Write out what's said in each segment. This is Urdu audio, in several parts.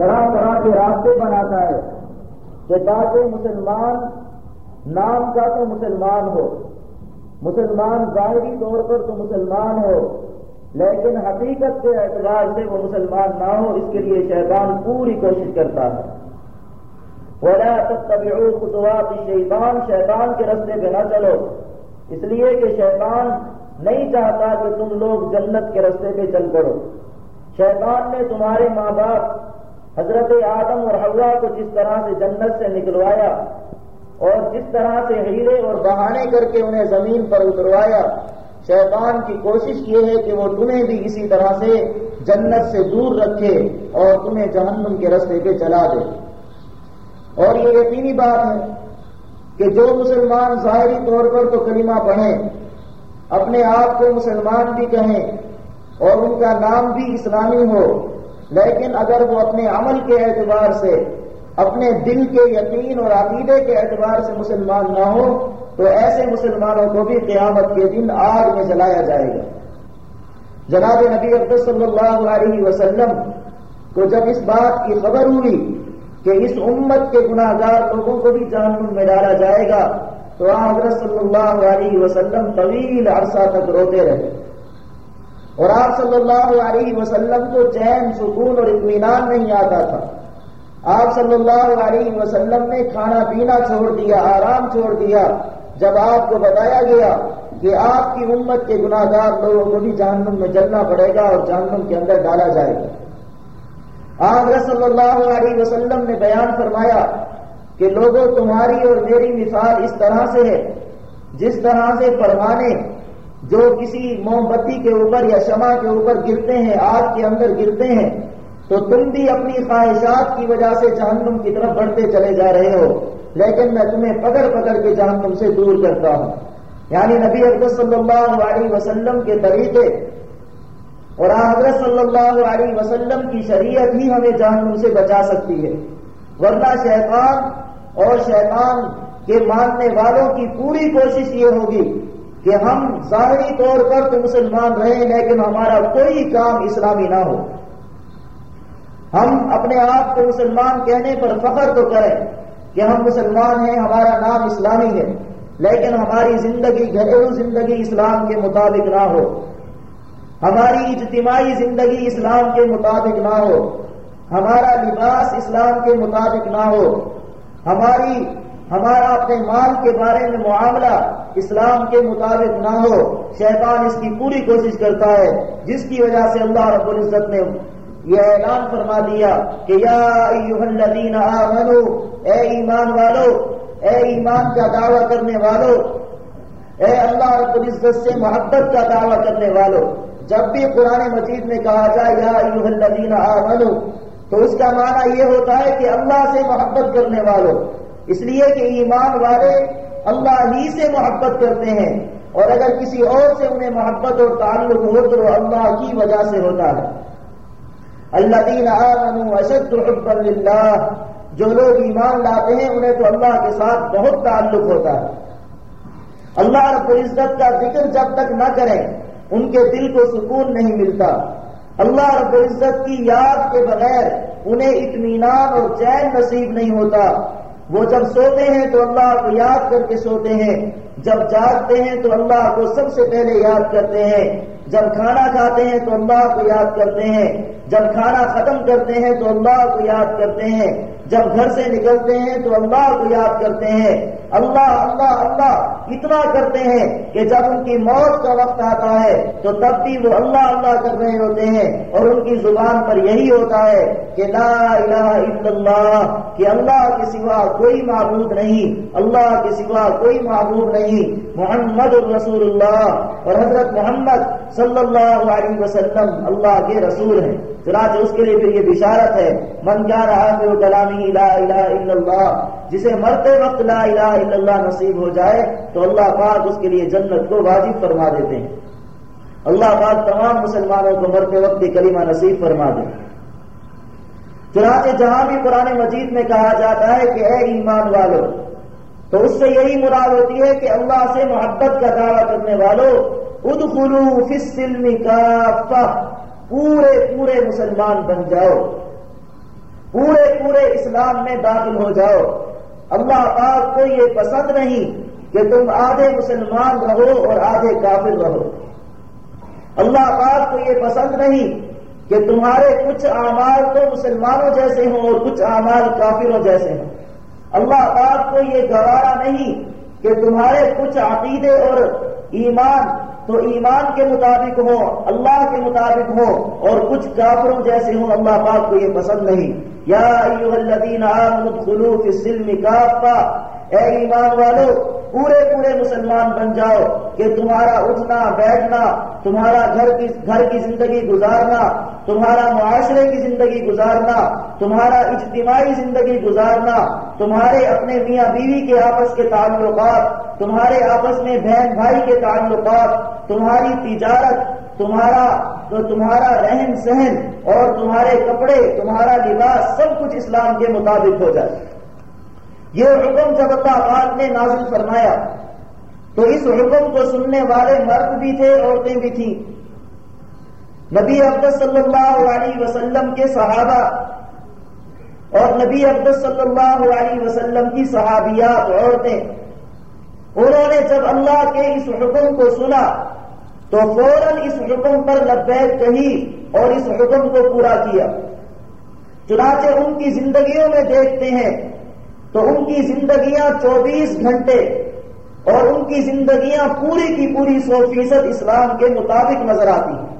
طرح طرح کے راستے بناتا ہے کہ تاکہ مسلمان نام کا تو مسلمان ہو، مسلمان ظاہری طور پر تو مسلمان ہو، لیکن حقیقت کے اعتبار سے وہ مسلمان نہ ہو، اس کے لیے شیطان پوری کوشش کرتا ہے۔ ولا تتبعوا خطوات شیطان شیطان کے رستے پہ نہ چلو۔ اس لیے کہ شیطان نہیں چاہتا کہ تم لوگ جنت کے رستے پہ چل پڑو۔ شیطان نے تمہارے ماں باپ حضرت آدم اور حوا کو جس طرح سے جنت سے نکلوایا اور جس طرح سے ہیرے اور بہانے کر کے انہیں زمین پر اتروایا، شیطان کی کوشش یہ ہے کہ وہ تمہیں بھی اسی طرح سے جنت سے دور رکھے اور تمہیں جہنم کے رستے پہ چلا دے۔ اور یہ یقینی بات ہے کہ جو مسلمان ظاہری طور پر تو کلمہ پڑھیں، اپنے آپ کو مسلمان بھی کہیں اور ان کا نام بھی اسلامی ہو لیکن اگر وہ اپنے عمل کے اعتبار سے، اپنے دل کے یقین اور عقیدے کے اعتبار سے مسلمان نہ ہو، تو ایسے مسلمانوں کو بھی قیامت کے دن آگ میں جلایا جائے گا۔ جناب نبی عبد صلی اللہ علیہ وسلم کو جب اس بات کی خبر ہوئی کہ اس امت کے گناہ گار لوگوں کو بھی جہنم میں ڈالا جائے گا، تو حضرت صلی اللہ علیہ وسلم طویل عرصہ تک روتے رہے۔ اور آپ صلی اللہ علیہ وسلم کو چین، سکون اور اطمینان نہیں آتا تھا۔ آپ صلی اللہ علیہ وسلم نے کھانا پینا چھوڑ دیا، آرام چھوڑ دیا۔ جب آپ کو بتایا گیا کہ آپ کی امت کے گناہ گار لوگوں کو بھی جہنم میں جلنا پڑے گا اور جہنم کے اندر ڈالا جائے گا۔ آپ صلی اللہ علیہ وسلم نے بیان فرمایا کہ لوگوں، تمہاری اور میری مثال اس طرح سے ہے، جس طرح سے پروانے جو کسی موم بتی کے اوپر یا شمع کے اوپر گرتے ہیں، آگ کے اندر گرتے ہیں، تو تم بھی اپنی خواہشات کی وجہ سے جہنم کی طرف بڑھتے چلے جا رہے ہو۔ لیکن میں تمہیں پکڑ پکڑ کے جہنم سے دور کرتا ہوں۔ یعنی نبی اکبر صلی اللہ علیہ وسلم کے طریقے اور حضرت صلی اللہ علیہ وسلم کی شریعت ہی ہمیں جہنم سے بچا سکتی ہے۔ ورنہ شیطان اور شیطان کے ماننے والوں کی پوری کوشش یہ ہوگی کہ ہم ظاہری طور پر تو مسلمان رہیں، لیکن ہمارا کوئی کام اسلامی نہ ہو۔ ہم اپنے آپ کو مسلمان کہنے پر فخر تو کریں کہ ہم مسلمان ہیں، ہمارا نام اسلامی ہے، لیکن ہماری زندگی گھریلو زندگی اسلام کے مطابق نہ ہو۔ ہماری اجتماعی زندگی اسلام کے مطابق نہ ہو۔ ہمارا لباس اسلام کے مطابق نہ ہو۔ ہماری ہمارا اپنے مال کے بارے میں معاملہ اسلام کے مطابق نہ ہو، شیطان اس کی پوری کوشش کرتا ہے، جس کی وجہ سے اللہ رب العزت نے یہ اعلان فرما دیا کہ یا الذین آمنو، اے ایمان والو، اے ایمان کا دعویٰ کرنے والو، اے اللہ رب العزت سے محبت کا دعویٰ کرنے والو۔ جب بھی قرآن مجید میں کہا جائے یا الذین آمنو، تو اس کا معنی یہ ہوتا ہے کہ اللہ سے محبت کرنے والوں اس لیے کہ ایمان والے اللہ ہی سے محبت کرتے ہیں اور اگر کسی اور سے انہیں محبت اور تعلق ہو تو اللہ کی وجہ سے ہوتا ہے۔ اللہ دین اشد حبا للہ۔ جو لوگ ایمان لاتے ہیں انہیں تو اللہ کے ساتھ بہت تعلق ہوتا ہے۔ اللہ رب العزت کا ذکر جب تک نہ کریں ان کے دل کو سکون نہیں ملتا۔ اللہ رب العزت کی یاد کے بغیر انہیں اطمینان اور چین نصیب نہیں ہوتا۔ وہ جب سوتے ہیں تو اللہ کو یاد کر کے سوتے ہیں جب جاگتے ہیں تو اللہ کو سب سے پہلے یاد کرتے ہیں جب کھانا کھاتے ہیں تو اللہ کو یاد کرتے ہیں جب کھانا ختم کرتے ہیں تو اللہ کو یاد کرتے ہیں جب گھر سے نکلتے ہیں تو اللہ کو یاد کرتے ہیں۔ اللہ اللہ اللہ اتنا کرتے ہیں کہ جب ان کی موت کا وقت آتا ہے تو تب بھی وہ اللہ اللہ کر رہے ہوتے ہیں۔ اور ان کی زبان پر یہی ہوتا ہے کہ لا الہ الا اللہ، کہ اللہ کے سوا کوئی معبود نہیں، اللہ کے سوا کوئی معبود نہیں۔ محمد الرسول اللہ۔ اور حضرت محمد صلی اللہ علیہ وسلم اللہ کے رسول ہیں۔ چنانچہ اس کے لیے پھر یہ بشارت ہے، من کیا رہا کہ وہ کلامی لا الہ الا اللہ، جسے مرتے وقت لا الہ الا اللہ نصیب ہو جائے، تو اللہ پاک اس کے لیے جنت کو واجب فرما دیتے ہیں۔ اللہ پاک تمام مسلمانوں کو مرتے وقت کلمہ نصیب فرما دے۔ چنانچہ جہاں بھی قرآن مجید میں کہا جاتا ہے کہ اے ایمان والو، تو اس سے یہی مراد ہوتی ہے کہ اللہ سے محبت کا دعویٰ کرنے والوں ادخلو فی السلم کافہ، پورے پورے مسلمان بن جاؤ۔ پورے پورے اسلام میں داخل ہو جاؤ۔ اللہ پاک کو یہ پسند نہیں کہ تم آدھے مسلمان رہو اور آدھے کافر رہو۔ اللہ پاک کو یہ پسند نہیں کہ تمہارے کچھ اعمال تو مسلمانوں جیسے ہوں اور کچھ اعمال کافروں جیسے ہوں۔ اللہ پاک کو یہ گوارا نہیں کہ تمہارے کچھ عقیدے اور ایمان تو ایمان کے مطابق ہو، اللہ کے مطابق ہو، اور کچھ کافروں جیسے ہوں، اللہ پاک کو یہ پسند نہیں۔ یا الذین آمنوا ادخلوا فی السلم کافا اے ایمان والو، پورے پورے مسلمان بن جاؤ کہ تمہارا اٹھنا، بیٹھنا، تمہارا گھر کی گھر کی زندگی گزارنا، تمہارا معاشرے کی زندگی گزارنا، تمہارا اجتماعی زندگی گزارنا، تمہارے اپنے میاں بیوی کے آپس کے تعلقات، تمہارے آپس میں بہن بھائی کے تعلقات، تمہاری تجارت، تمہارا تمہارا رہن سہن اور تمہارے کپڑے، تمہارا لباس، سب کچھ اسلام کے مطابق ہو جائے۔ یہ حکم جب اللہ پاک نے نازل فرمایا، تو اس حکم کو سننے والے مرد بھی تھے، عورتیں بھی تھیں۔ نبی عبد صلی اللہ علیہ وسلم کے صحابہ اور نبی عبد صلی اللہ علیہ وسلم کی صحابیات، عورتیں۔ انہوں نے جب اللہ کے اس حکم کو سنا، تو فوراً اس حکم پر لبیک کہی اور اس حکم کو پورا کیا۔ چنانچہ ان کی زندگیوں میں دیکھتے ہیں تو ان کی زندگیاں چوبیس گھنٹے اور ان کی زندگیاں پوری کی پوری سو فیصد اسلام کے مطابق نظر آتی ہیں۔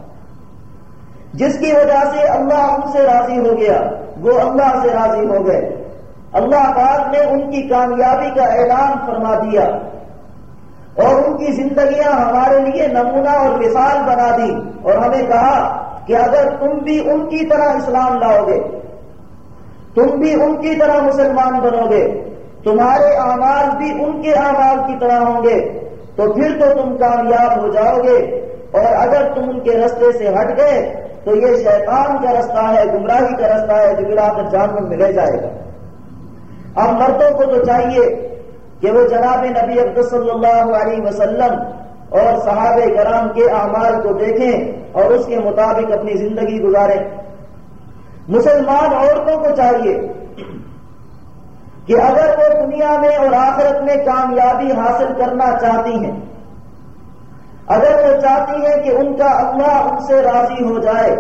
جس کی وجہ سے اللہ ان سے راضی ہو گیا، وہ اللہ سے راضی ہو گئے۔ اللہ پاک نے ان کی کامیابی کا اعلان فرما دیا اور ان کی زندگیاں ہمارے لیے نمونہ اور مثال بنا دی اور ہمیں کہا کہ اگر تم بھی ان کی طرح اسلام لاؤ گے تم بھی ان کی طرح مسلمان بنو گے۔ تمہارے اعمال بھی ان کے اعمال کی طرح ہوں گے۔ تو پھر تو تم کامیاب ہو جاؤ گے۔ اور اگر تم ان کے رستے سے ہٹ گئے، تو یہ شیطان کا رستہ ہے، گمراہی کا رستہ ہے جو گرا کر جان میں لے جائے گا۔ اب مردوں کو تو چاہیے کہ وہ جناب نبی عبد صلی اللہ علیہ وسلم اور صحابہ کرام کے اعمال کو دیکھیں اور اس کے مطابق اپنی زندگی گزاریں۔ مسلمان عورتوں کو چاہیے کہ اگر وہ دنیا میں اور آخرت میں کامیابی حاصل کرنا چاہتی ہیں، اگر وہ چاہتی ہیں کہ ان کا اللہ ان سے راضی ہو جائے،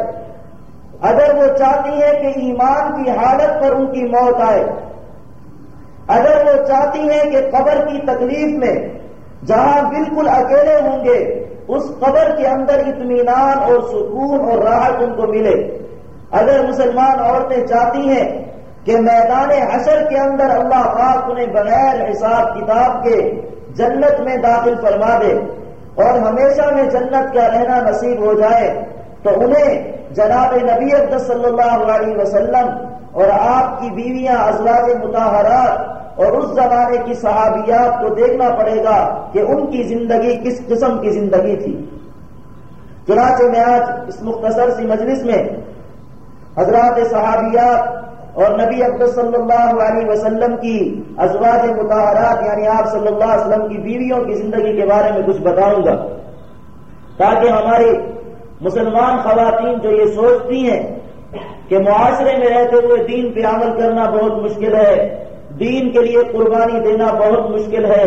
اگر وہ چاہتی ہیں کہ ایمان کی حالت پر ان کی موت آئے، اگر وہ چاہتی ہیں کہ قبر کی تکلیف میں جہاں بالکل اکیلے ہوں گے، اس قبر کے اندر اطمینان اور سکون اور راحت ان کو ملے۔ اگر مسلمان عورتیں چاہتی ہیں کہ میدان حشر کے اندر اللہ پاک انہیں بغیر حساب کتاب کے جنت میں داخل فرما دے اور ہمیشہ میں جنت کا رہنا نصیب ہو جائے، تو انہیں جناب نبی صلی اللہ علیہ وسلم اور آپ کی بیویاں ازواج متحرات اور اس زمانے کی صحابیات کو دیکھنا پڑے گا کہ ان کی زندگی کس قسم کی زندگی تھی۔ چنانچہ میں آج اس مختصر سی مجلس میں حضرات صحابیات اور نبی عبد صلی اللہ علیہ وسلم کی ازواج متحرات یعنی آپ صلی اللہ علیہ وسلم کی بیویوں کی زندگی کے بارے میں کچھ بتاؤں گا۔ تاکہ ہماری مسلمان خواتین جو یہ سوچتی ہیں کہ معاشرے میں رہتے ہوئے دین پہ عمل کرنا بہت مشکل ہے، دین کے لیے قربانی دینا بہت مشکل ہے،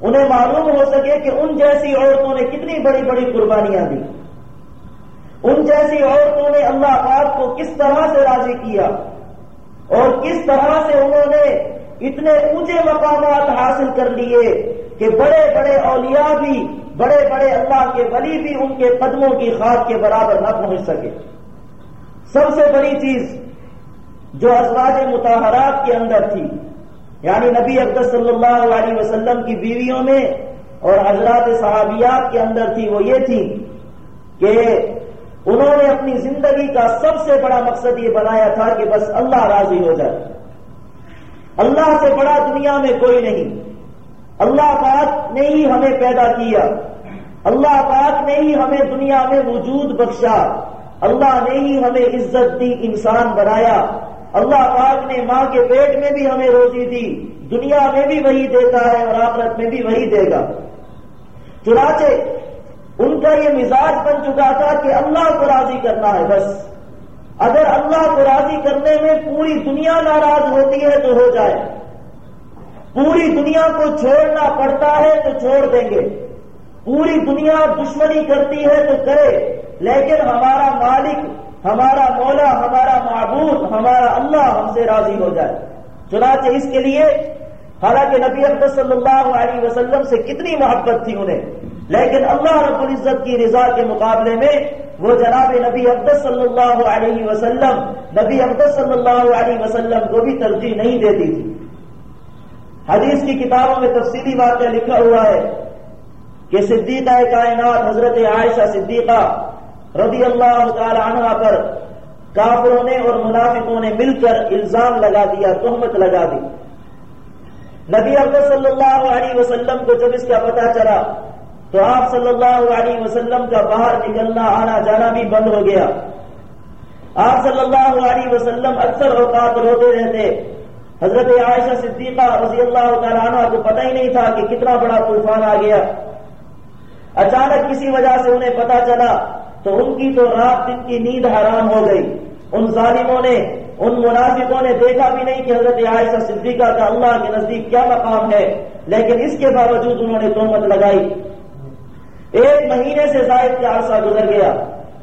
انہیں معلوم ہو سکے کہ ان جیسی عورتوں نے کتنی بڑی بڑی قربانیاں دی۔ ان جیسی عورتوں نے اللہ پاک کو کس طرح سے راضی کیا اور کس طرح سے انہوں نے اتنے اونچے مقامات حاصل کر لیے کہ بڑے بڑے اولیاء بھی، بڑے بڑے اللہ کے ولی بھی ان کے قدموں کی خاک کے برابر نہ پہنچ سکے۔ سب سے بڑی چیز جو ازواج متحرات کے اندر تھی یعنی نبی اکبر صلی اللہ علیہ وسلم کی بیویوں میں اور حضرات صحابیات کے اندر تھی، وہ یہ تھی کہ انہوں نے اپنی زندگی کا سب سے بڑا مقصد یہ بنایا تھا کہ بس اللہ راضی ہو جائے۔ اللہ سے بڑا دنیا میں کوئی نہیں۔ اللہ پاک نے ہی ہمیں پیدا کیا۔ اللہ پاک نے ہی ہمیں دنیا میں وجود بخشا۔ اللہ نے ہی ہمیں عزت دی، انسان بنایا۔ اللہ پاک نے ماں کے پیٹ میں بھی ہمیں روزی دی، دنیا میں بھی وہی دیتا ہے اور آخرت میں بھی وہی دے گا۔ چنانچہ ان کا یہ مزاج بن چکا تھا کہ اللہ کو راضی کرنا ہے، بس۔ اگر اللہ کو راضی کرنے میں پوری دنیا ناراض ہوتی ہے تو ہو جائے۔ پوری دنیا کو چھوڑنا پڑتا ہے تو چھوڑ دیں گے۔ پوری دنیا دشمنی کرتی ہے تو کرے۔ لیکن ہمارا مالک، ہمارا مولا، ہمارا معبود، ہمارا اللہ ہم سے راضی ہو جائے۔ چنانچہ اس کے لیے، حالانکہ نبی اکبر صلی اللہ علیہ وسلم سے کتنی محبت تھی انہیں۔ لیکن اللہ رب العزت کی رضا کے مقابلے میں وہ جناب نبی اقدس صلی اللہ علیہ وسلم، نبی اقدس صلی اللہ علیہ وسلم کو بھی ترجیح نہیں دیتی تھی۔ حدیث کی کتابوں میں تفصیلی واقعہ لکھا ہوا ہے کہ صدیقہ کائنات حضرت عائشہ صدیقہ رضی اللہ تعالی عنہ پر کافروں نے اور منافقوں نے مل کر الزام لگا دیا، تہمت لگا دی۔ نبی اکبر صلی اللہ علیہ وسلم کو جب اس کا پتہ چلا تو آپ صلی اللہ علیہ وسلم کا باہر نکلنا، آنا جانا بھی بند ہو گیا۔ آپ صلی اللہ علیہ وسلم اکثر اوقات روتے رہتے۔ حضرت عائشہ صدیقہ رضی اللہ تعالیٰ عنہ کو پتہ ہی نہیں تھا کہ کتنا بڑا طوفان آ گیا۔ اچانک کسی وجہ سے انہیں پتا چلا تو ان کی تو رات دن کی نیند حرام ہو گئی۔ ان ظالموں نے، ان منافقوں نے دیکھا بھی نہیں کہ حضرت عائشہ صدیقہ کا اللہ کے نزدیک کیا مقام ہے، لیکن اس کے باوجود انہوں نے تہمت لگائی۔ ایک مہینے سے زائد کا عرصہ گزر گیا۔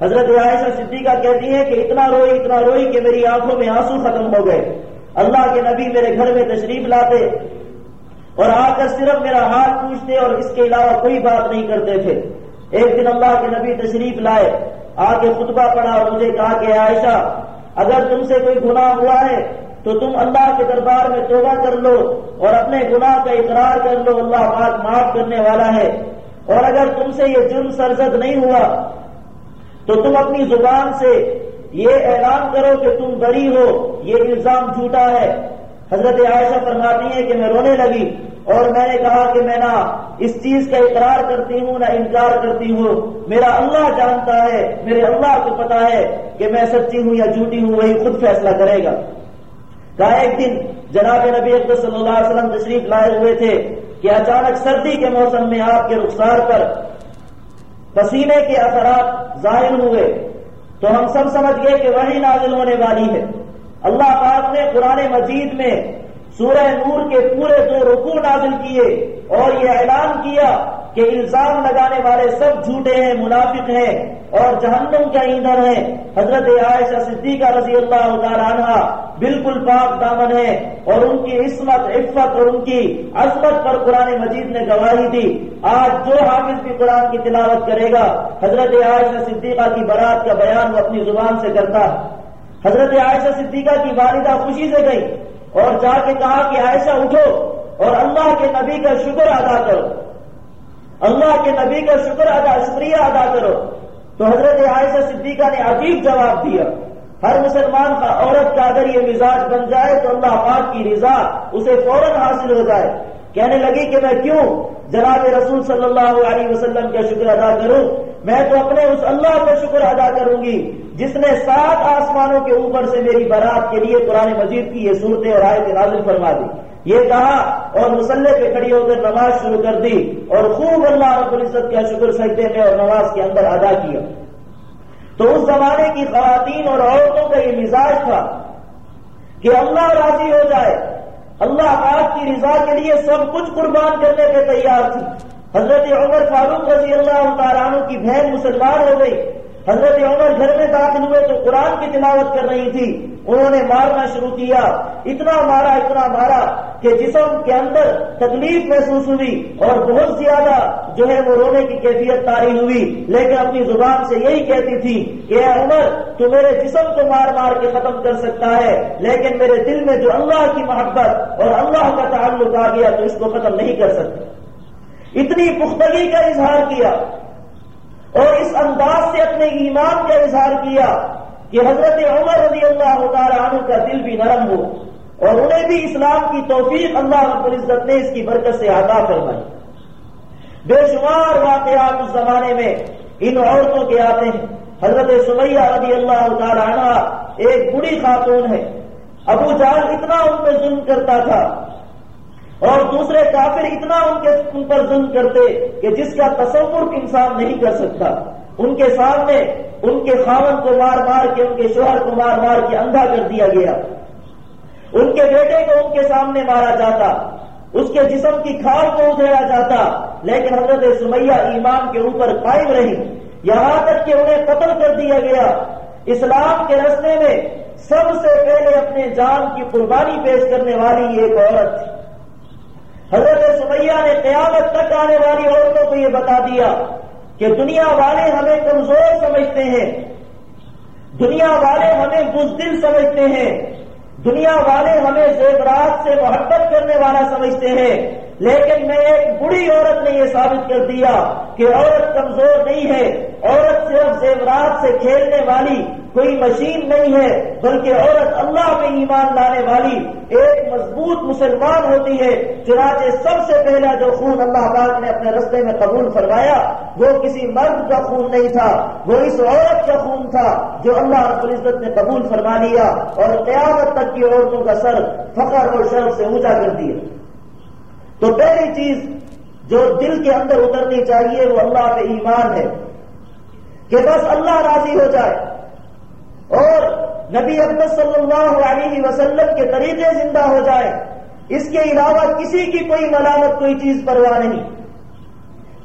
حضرت عائشہ صدیقہ کہتی ہے کہ اتنا روئی اتنا روئی کہ میری آنکھوں میں آنسو ختم ہو گئے۔ اللہ کے نبی میرے گھر میں تشریف لاتے اور آ کر صرف میرا حال پوچھتے اور اس کے علاوہ کوئی بات نہیں کرتے تھے۔ ایک دن اللہ کے نبی تشریف لائے، آ کے خطبہ پڑھا اور مجھے کہا کہ عائشہ، اگر تم سے کوئی گناہ ہوا ہے تو تم اللہ کے دربار میں توبہ کر لو اور اپنے گناہ کا اقرار کر لو۔ اللہ پاک معاف کرنے والا ہے۔ اور اگر تم سے یہ جرم سرزد نہیں ہوا، تو تم اپنی زبان سے یہ اعلان کرو کہ تم بری ہو، یہ الزام جھوٹا ہے۔ حضرت عائشہ فرماتی ہے کہ میں رونے لگی اور میں نے کہا کہ میں نہ اس چیز کا اقرار کرتی ہوں، نہ انکار کرتی ہوں۔ میرا اللہ جانتا ہے، میرے اللہ کو پتا ہے کہ میں سچی ہوں یا جھوٹی ہوں، وہی خود فیصلہ کرے گا۔ کہا ایک دن جناب نبی اکبر صلی اللہ علیہ وسلم تشریف لائے ہوئے تھے۔ کہ اچانک سردی کے موسم میں آپ کے رخسار پر پسینے کے اثرات ظاہر ہوئے تو ہم سب سمجھ گئے کہ وہی نازل ہونے والی ہے۔ اللہ پاک نے قرآن مجید میں سورہ نور کے پورے دو رکو نازل کیے اور یہ اعلان کیا کہ الزام لگانے والے سب جھوٹے ہیں، منافق ہیں اور جہنم کا ایندھن ہے حضرت عائشہ صدیقہ رضی اللہ تعالیٰ عنہ بالکل پاک دامن ہے اور ان کی عصمت، عفت اور ان کی عصمت پر قرآن مجید نے گواہی دی۔ آج جو حافظ بھی قرآن کی تلاوت کرے گا، حضرت عائشہ صدیقہ کی برات کا بیان وہ اپنی زبان سے کرتا۔ حضرت عائشہ صدیقہ کی والدہ خوشی سے گئی اور جا کے کہا کہ عائشہ اٹھو اور اللہ کے نبی کا شکر ادا کرو۔ اللہ کے نبی کا شکر ادا، شکریہ ادا کرو۔ تو حضرت عائشہ صدیقہ نے عجیب جواب دیا۔ ہر مسلمان کا عورت کا اگر یہ مزاج بن جائے تو اللہ پاک کی رضا اسے فوراً حاصل ہو جائے۔ کہنے لگی کہ میں کیوں جناب رسول صلی اللہ علیہ وسلم کا شکر ادا کروں؟ میں تو اپنے اس اللہ کا شکر ادا کروں گی۔ جس نے سات آسمانوں کے اوپر سے میری برات کے لیے قرآن مجید کی یہ صورتیں اور آئے نازل فرما دی۔ یہ کہا اور مسلح پہ کھڑی ہو کر نماز شروع کر دی اور خوب اللہ رب العزت کا شکر سجدے میں اور نماز کے اندر ادا کیا۔ تو اس زمانے کی خواتین اور عورتوں کا یہ مزاج تھا کہ اللہ راضی ہو جائے۔ اللہ پاک کی رضا کے لیے سب کچھ قربان کرنے کے تیار تھی۔ حضرت عمر فاروق رضی اللہ تعالیٰ عنہ کی بہن مسلمان ہو گئی۔ حضرت عمر گھر میں داخل ہوئے تو قرآن کی تلاوت کر رہی تھی۔ انہوں نے مارنا شروع کیا۔ اتنا مارا اتنا مارا کہ جسم کے اندر تکلیف محسوس ہوئی اور بہت زیادہ جو ہے وہ رونے کی کیفیت تاری ہوئی۔ لیکن اپنی زبان سے یہی کہتی تھی کہ اے عمر، تو میرے جسم کو مار مار کے ختم کر سکتا ہے، لیکن میرے دل میں جو اللہ کی محبت اور اللہ کا تعلق آ گیا تو اس کو ختم نہیں کر سکتا۔ اتنی پختگی کا اظہار کیا۔ اور اس انداز سے اپنے ایمان کا اظہار کیا کہ حضرت عمر رضی اللہ تعالیٰ عنہ کا دل بھی نرم ہو اور انہیں بھی اسلام کی توفیق اللہ رب العزت نے اس کی برکت سے عطا فرمائی۔ بے شمار واقعات اس زمانے میں ان عورتوں کے آتے ہیں۔ حضرت سمیہ رضی اللہ تعالیٰ عنہ ایک بڑی خاتون ہے۔ ابو جال اتنا ان پہ ظلم کرتا تھا اور دوسرے کافر اتنا ان کے ان پر ظلم کرتے کہ جس کا تصور انسان نہیں کر سکتا۔ ان کے سامنے ان کے خاون کو مار مار کے ان کے شوہر کو مار مار کے اندھا کر دیا گیا۔ ان کے بیٹے کو ان کے سامنے مارا جاتا۔ اس کے جسم کی کھال کو ادھیڑا جاتا۔ لیکن حضرت سمیہ ایمان کے اوپر قائم رہی۔ یہاں تک کہ انہیں قتل کر دیا گیا۔ اسلام کے رستے میں سب سے پہلے اپنے جان کی قربانی پیش کرنے والی ایک عورت تھی۔ حضرت سمیہ نے قیامت تک آنے والی عورتوں کو یہ بتا دیا کہ دنیا والے ہمیں کمزور سمجھتے ہیں۔ دنیا والے ہمیں بزدل سمجھتے ہیں۔ دنیا والے ہمیں زیورات سے محبت کرنے والا سمجھتے ہیں۔ لیکن میں ایک بڑی عورت نے یہ ثابت کر دیا کہ عورت کمزور نہیں ہے، عورت صرف زیورات سے کھیلنے والی کوئی مشین نہیں ہے، بلکہ عورت اللہ میں ایمان لانے والی ایک مضبوط مسلمان ہوتی ہے۔ چنانچہ سب سے پہلا جو خون اللہ پاک نے اپنے رستے میں قبول فرمایا، وہ کسی مرد کا خون نہیں تھا، وہ اس عورت کا خون تھا جو اللہ رب العزت نے قبول فرما لیا اور قیامت تک کی عورتوں کا سر فخر اور شرف سے اونچا کر دیا۔ تو پہلی چیز جو دل کے اندر اترنی چاہیے وہ اللہ پہ ایمان ہے کہ بس اللہ راضی ہو جائے اور نبی احمد صلی اللہ علیہ وسلم کے طریقے زندہ ہو جائے، اس کے علاوہ کسی کی کوئی ملامت، کوئی چیز پرواہ نہیں۔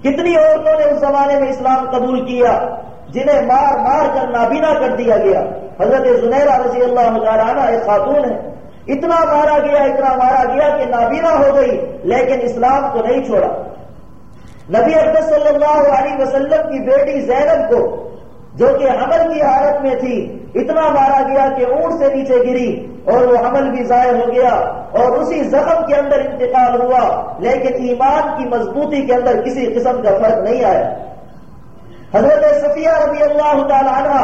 کتنی عورتوں نے اس زمانے میں اسلام قبول کیا، جنہیں مار مار کر نابینا کر دیا گیا۔ حضرت زنیرہ رضی اللہ تعالیٰ ایک خاتون ہے۔ اتنا مارا گیا، اتنا مارا گیا کہ نابینا ہو گئی، لیکن اسلام کو نہیں چھوڑا۔ نبی اکبر صلی اللہ علیہ وسلم کی بیٹی زینب کو، جو کہ حمل کی حالت میں تھی، اتنا مارا گیا کہ اونٹ سے نیچے گری اور وہ حمل بھی ضائع ہو گیا اور اسی زخم کے اندر انتقال ہوا، لیکن ایمان کی مضبوطی کے اندر کسی قسم کا فرق نہیں آیا۔ حضرت صفیہ رضی اللہ تعالی عنہ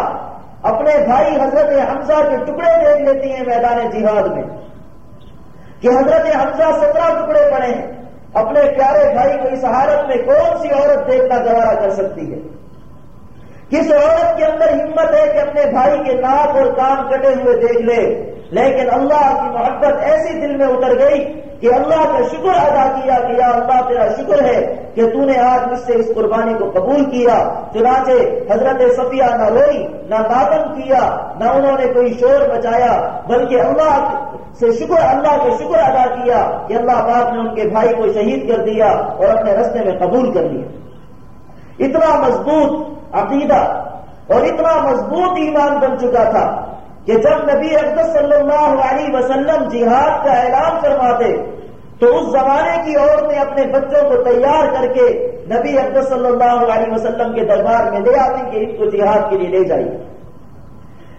اپنے بھائی حضرت حمزہ کے ٹکڑے دیکھ لیتی ہیں میدان جہاد میں کہ حضرت حمزہ سترہ ٹکڑے پڑے ہیں۔ اپنے پیارے بھائی کو اس حالت میں کون سی عورت دیکھنا گوارا کر سکتی ہے؟ کس عورت کے اندر ہمت ہے کہ اپنے بھائی کے ناک اور کام کٹے ہوئے دیکھ لے؟ لیکن اللہ کی محبت ایسی دل میں اتر گئی کہ اللہ کا شکر ادا کیا کہ یا اللہ تیرا شکر ہے کہ تو نے آج مجھ سے اس قربانی کو قبول کیا، چنانچہ حضرت صفیہ نہ روئی، نہ ماتم کیا، نہ انہوں نے کوئی شور بچایا بلکہ اللہ سے شکر، اللہ کا شکر ادا کیا کہ اللہ پاک نے ان کے بھائی کو شہید کر دیا اور اپنے رستے میں قبول کر لیا۔ اتنا مضبوط عقیدہ اور اتنا مضبوط ایمان بن چکا تھا۔ کہ جب نبی اقدس صلی اللہ علیہ وسلم جہاد کا اعلان فرماتے، تو اس زمانے کی عورتیں اپنے بچوں کو تیار کر کے نبی اقدس صلی اللہ علیہ وسلم کے دربار میں لے آتی کہ ان کو جہاد کے لیے لے جائیے۔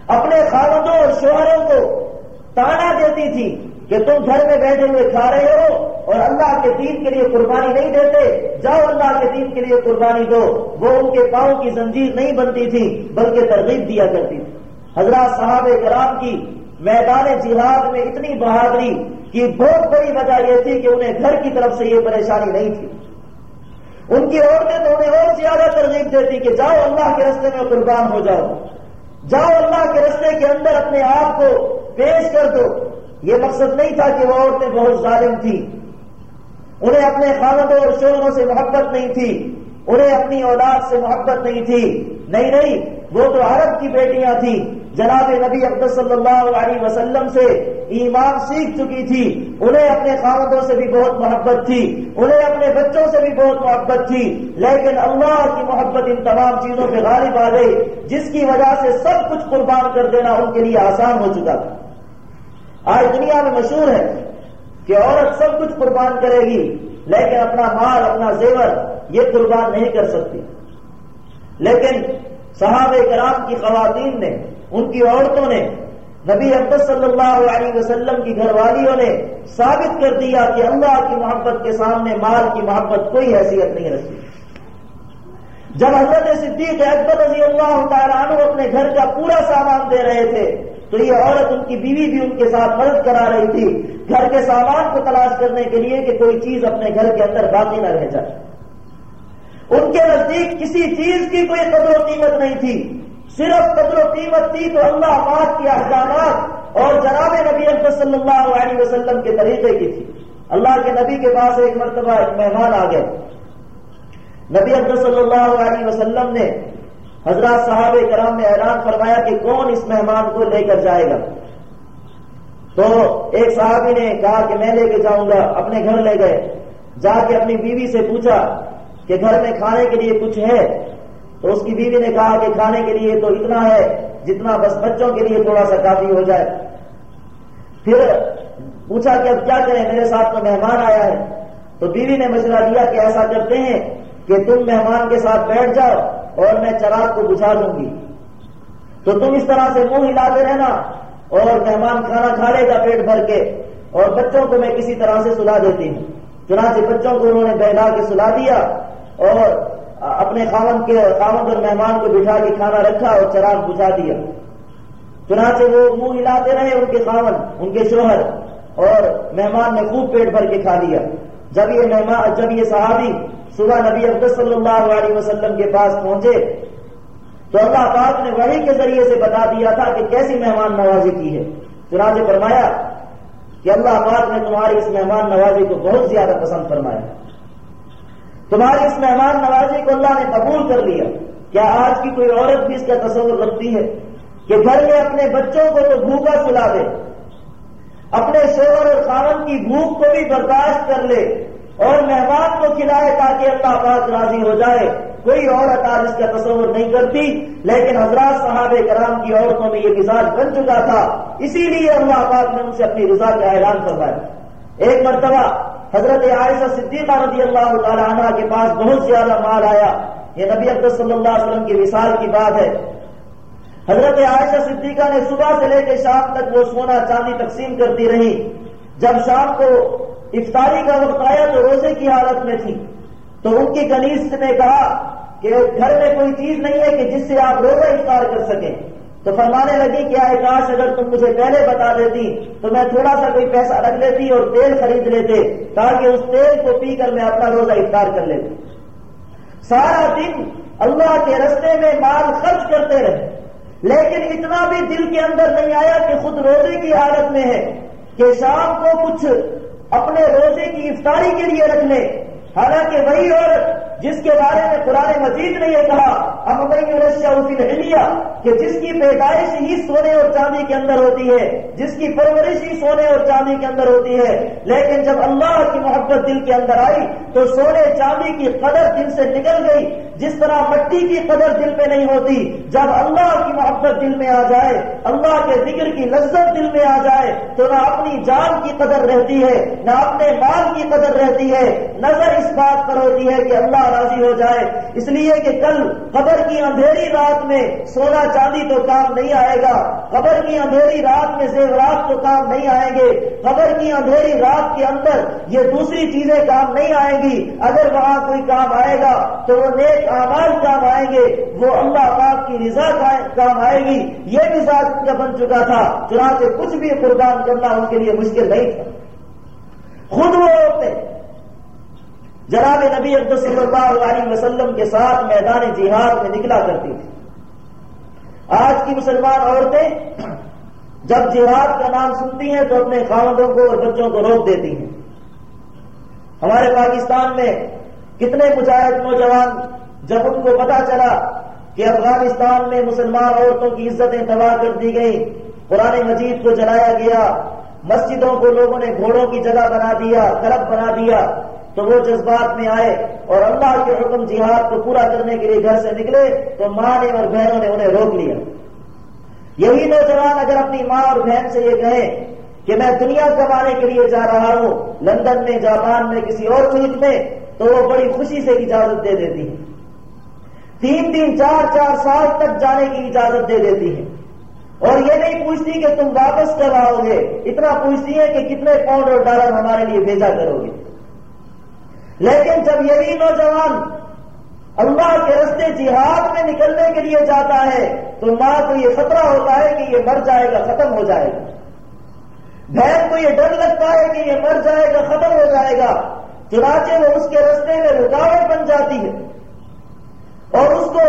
اپنے خالدوں اور شوہروں کو تانا دیتی تھی کہ تم گھر میں بیٹھے ہوئے کھا رہے ہو اور اللہ کے دین کے لیے قربانی نہیں دیتے، جاؤ اللہ کے دین کے لیے قربانی دو۔ وہ ان کے پاؤں کی زنجیر نہیں بنتی تھی، بلکہ ترغیب دیا کرتی تھی۔ حضرات صاحب کرام کی میدان جہاد میں اتنی بہادری کی بہت بڑی وجہ یہ تھی کہ انہیں گھر کی طرف سے یہ پریشانی نہیں تھی۔ ان کی عورتیں تو انہیں اور زیادہ ترغیب دیتی کہ جاؤ اللہ کے رستے میں قربان ہو جاؤ۔ جاؤ اللہ کے رستے کے اندر اپنے آپ کو پیش کر دو۔ یہ مقصد نہیں تھا کہ وہ عورتیں بہت ظالم تھی انہیں اپنے خاندوں اور شوہروں سے محبت نہیں تھی۔ انہیں اپنی اولاد سے محبت نہیں تھی۔ نہیں نہیں، وہ تو عرب کی بیٹیاں تھیں۔ جناب نبی عبد صلی اللہ علیہ وسلم سے ایمان سیکھ چکی تھی۔ انہیں اپنے خاندوں سے بھی بہت محبت تھی۔ انہیں اپنے بچوں سے بھی بہت محبت تھی۔ لیکن اللہ کی محبت ان تمام چیزوں پہ غالب آ گئی، جس کی وجہ سے سب کچھ قربان کر دینا ان کے لیے آسان ہو چکا۔ تھا آج دنیا میں مشہور ہے کہ عورت سب کچھ قربان کرے گی، لیکن اپنا مال، اپنا زیور یہ قربان نہیں کر سکتی۔ لیکن صحابہ کرام کی خواتین نے، ان کی عورتوں نے، نبی عبد صلی اللہ علیہ وسلم کی گھر والیوں نے ثابت کر دیا کہ اللہ کی محبت کے سامنے مال کی محبت کوئی حیثیت نہیں رکھتی۔ جب حضرت صدیق اکبر رضی اللہ تعالیٰ عنہ اپنے گھر کا پورا سامان دے رہے تھے، تو یہ عورت ان کی بیوی بھی ان کے ساتھ مدد کرا رہی تھی۔ گھر کے سامان کو تلاش کرنے کے لیے کہ کوئی چیز اپنے گھر کے اندر باقی نہ رہ جائے۔ ان کے نزدیک کسی چیز کی کوئی قدر و قیمت نہیں تھی۔ صرف قدر و قیمت تھی تو اللہ پاک کے احکامات اور جناب نبی صلی اللہ علیہ وسلم کے طریقے کی تھی۔ اللہ کے نبی کے پاس ایک مرتبہ ایک مہمان آ گئے۔ نبی اکبر صلی اللہ علیہ وسلم نے حضرات صاحب کرام نے اعلان فرمایا کہ کون اس مہمان کو لے کر جائے گا۔ تو ایک صحابی نے کہا کہ میں لے کے جاؤں گا، اپنے گھر لے گئے۔ جا کے اپنی بیوی سے پوچھا کہ گھر میں کھانے کے لیے کچھ ہے، تو اس کی بیوی نے کہا کہ کھانے کے لیے تو اتنا ہے جتنا بس بچوں کے لیے تھوڑا سا کافی ہو جائے۔ پھر پوچھا کہ اب کیا کریں، میرے ساتھ تو مہمان آیا ہے۔ تو بیوی نے مشورہ دیا کہ ایسا کرتے ہیں کہ تم مہمان کے ساتھ بیٹھ جاؤ اور میں چراغ کو بجھا دوں گی۔ تو تم اس طرح سے منہ ہلاتے رہنا اور مہمان کھانا کھا لے گا پیٹ بھر کے اور بچوں کو میں کسی طرح سے سلا دیتی ہوں۔ چنانچہ بچوں کو انہوں نے بہلا کے سلا دیا اور اپنے خاون کے خاون اور مہمان کو بٹھا کے کھانا رکھا اور چراغ بجھا دیا۔ چنانچہ وہ منہ ہلاتے رہے ان کے خاون، ان کے شوہر، اور مہمان نے خوب پیٹ بھر کے کھا لیا۔ جب یہ مہمان، جب یہ صحابی صبح نبی عبد صلی اللہ علیہ وسلم کے پاس پہنچے، تو اللہ پاک نے وہی کے ذریعے سے بتا دیا تھا کہ کیسی مہمان نوازی کی ہے۔ چنانچہ فرمایا کہ اللہ پاک نے تمہاری اس مہمان نوازی کو بہت زیادہ پسند فرمایا۔ تمہاری اس مہمان نوازی کو اللہ نے قبول کر لیا۔ کیا آج کی کوئی عورت بھی اس کا تصور رکھتی ہے کہ گھر میں اپنے بچوں کو تو بھوکا سلا دے، اپنے شوہر اور خاون کی بھوک کو بھی برداشت کر لے اور مہمان کو کھلائے تاکہ اللہ پاک راضی ہو جائے۔ کوئی عورت آج اس کا تصور نہیں کرتی، لیکن حضرات صحابہ کرام کی عورتوں میں یہ مزاج بن چکا تھا۔ اسی لیے اللہ پاک نے ان سے اپنی رضا کا اعلان کروایا ایک مرتبہ حضرت عائشہ صدیقہ رضی اللہ تعالی عنہ کے پاس بہت زیادہ مال آیا۔ یہ نبی عبد صلی اللہ علیہ وسلم کی مثال کی بات ہے۔ حضرت عائشہ صدیقہ نے صبح سے لے کے شام تک وہ سونا چاندی تقسیم کرتی رہی۔ جب شام کو افطاری کا وقت آیا تو روزے کی حالت میں تھی۔ تو ان کی کنیز نے کہا کہ گھر میں کوئی چیز نہیں ہے کہ جس سے آپ روزہ افطار کر سکیں۔ تو فرمانے لگی کہ آئے کاش اگر تم مجھے پہلے بتا دیتی تو میں تھوڑا سا کوئی پیسہ رکھ لیتی اور تیل خرید لیتے تاکہ اس تیل کو پی کر میں اپنا روزہ افطار کر لیتی۔ سارا دن اللہ کے رستے میں مال خرچ کرتے رہے۔ لیکن اتنا بھی دل کے اندر نہیں آیا کہ خود روزے کی حالت میں ہے کہ شام کو کچھ اپنے روزے کی افطاری کے لیے رکھ لے۔ حالانکہ وہی عورت جس کے بارے میں قرآن مجید نے یہ کہا لیا کہ جس کی پیدائش ہی سونے اور چاندی کے اندر ہوتی ہے، جس کی پرورش ہی سونے اور چاندی کے اندر ہوتی ہے۔ لیکن جب اللہ کی محبت دل کے اندر آئی، تو سونے چاندی کی قدر دل سے نکل گئی۔ جس طرح مٹی کی قدر دل پہ نہیں ہوتی، جب اللہ کی محبت دل میں آ جائے، اللہ کے ذکر کی لذت دل میں آ جائے، تو نہ اپنی جان کی قدر رہتی ہے، نہ اپنے مال کی قدر رہتی ہے۔ نظر اس بات پر ہوتی ہے کہ اللہ راضی ہو جائے۔ اس لیے کہ کل قبر کی اندھیری رات میں سونا چاندی تو کام نہیں آئے گا۔ قبر کی اندھیری رات میں زیورات تو کام نہیں آئیں گے۔ قبر کی اندھیری رات کے اندر یہ دوسری چیزیں کام نہیں آئیں گی۔ اگر وہاں کوئی کام آئے گا تو وہ نیک نیک آواز کام آئیں گے وہ اللہ پاک کی رضا کام آئے گی۔ یہ بھی ذات کا بن چکا تھا، چنانچہ کچھ بھی قربان کرنا ان کے لیے مشکل نہیں تھا۔ خود وہ عورتیں جناب نبی عبد صلی اللہ علیہ وسلم کے ساتھ میدان جہاد میں نکلا کرتی تھی آج کی مسلمان عورتیں جب جہاد کا نام سنتی ہیں تو اپنے خاندوں کو اور بچوں کو روک دیتی ہیں۔ ہمارے پاکستان میں کتنے مجاہد نوجوان جب ان کو پتا چلا کہ افغانستان میں مسلمان عورتوں کی عزتیں تباہ کر دی گئی قرآن مجید کو جلایا گیا، مسجدوں کو لوگوں نے گھوڑوں کی جگہ بنا دیا کلب بنا دیا، تو وہ جذبات میں آئے اور اللہ کے حکم جہاد کو پورا کرنے کے لیے گھر سے نکلے، تو ماں نے اور بہنوں نے انہیں روک لیا۔ یہی نوجوان اگر اپنی ماں اور بہن سے یہ کہیں کہ میں دنیا کمانے کے لیے جا رہا ہوں، لندن میں، جاپان میں، کسی اور ملک میں، تو وہ بڑی خوشی سے اجازت دے دیتی۔ ہے تین تین چار چار سال تک جانے کی اجازت دے دیتی ہے اور یہ نہیں پوچھتی کہ تم واپس کر آؤ گے، اتنا پوچھتی ہے کہ کتنے پاؤنڈ اور ڈالر ہمارے لیے بھیجا کرو گے۔ لیکن جب یہی نوجوان اللہ کے رستے جہاد میں نکلنے کے لیے جاتا ہے، تو ماں کو یہ خطرہ ہوتا ہے کہ یہ مر جائے گا، ختم ہو جائے گا۔ بہن کو یہ ڈر لگتا ہے کہ یہ مر جائے گا، ختم ہو جائے گا۔ چنانچہ وہ اس کے رستے میں رکاوٹ بن جاتی ہے۔ اور اس کو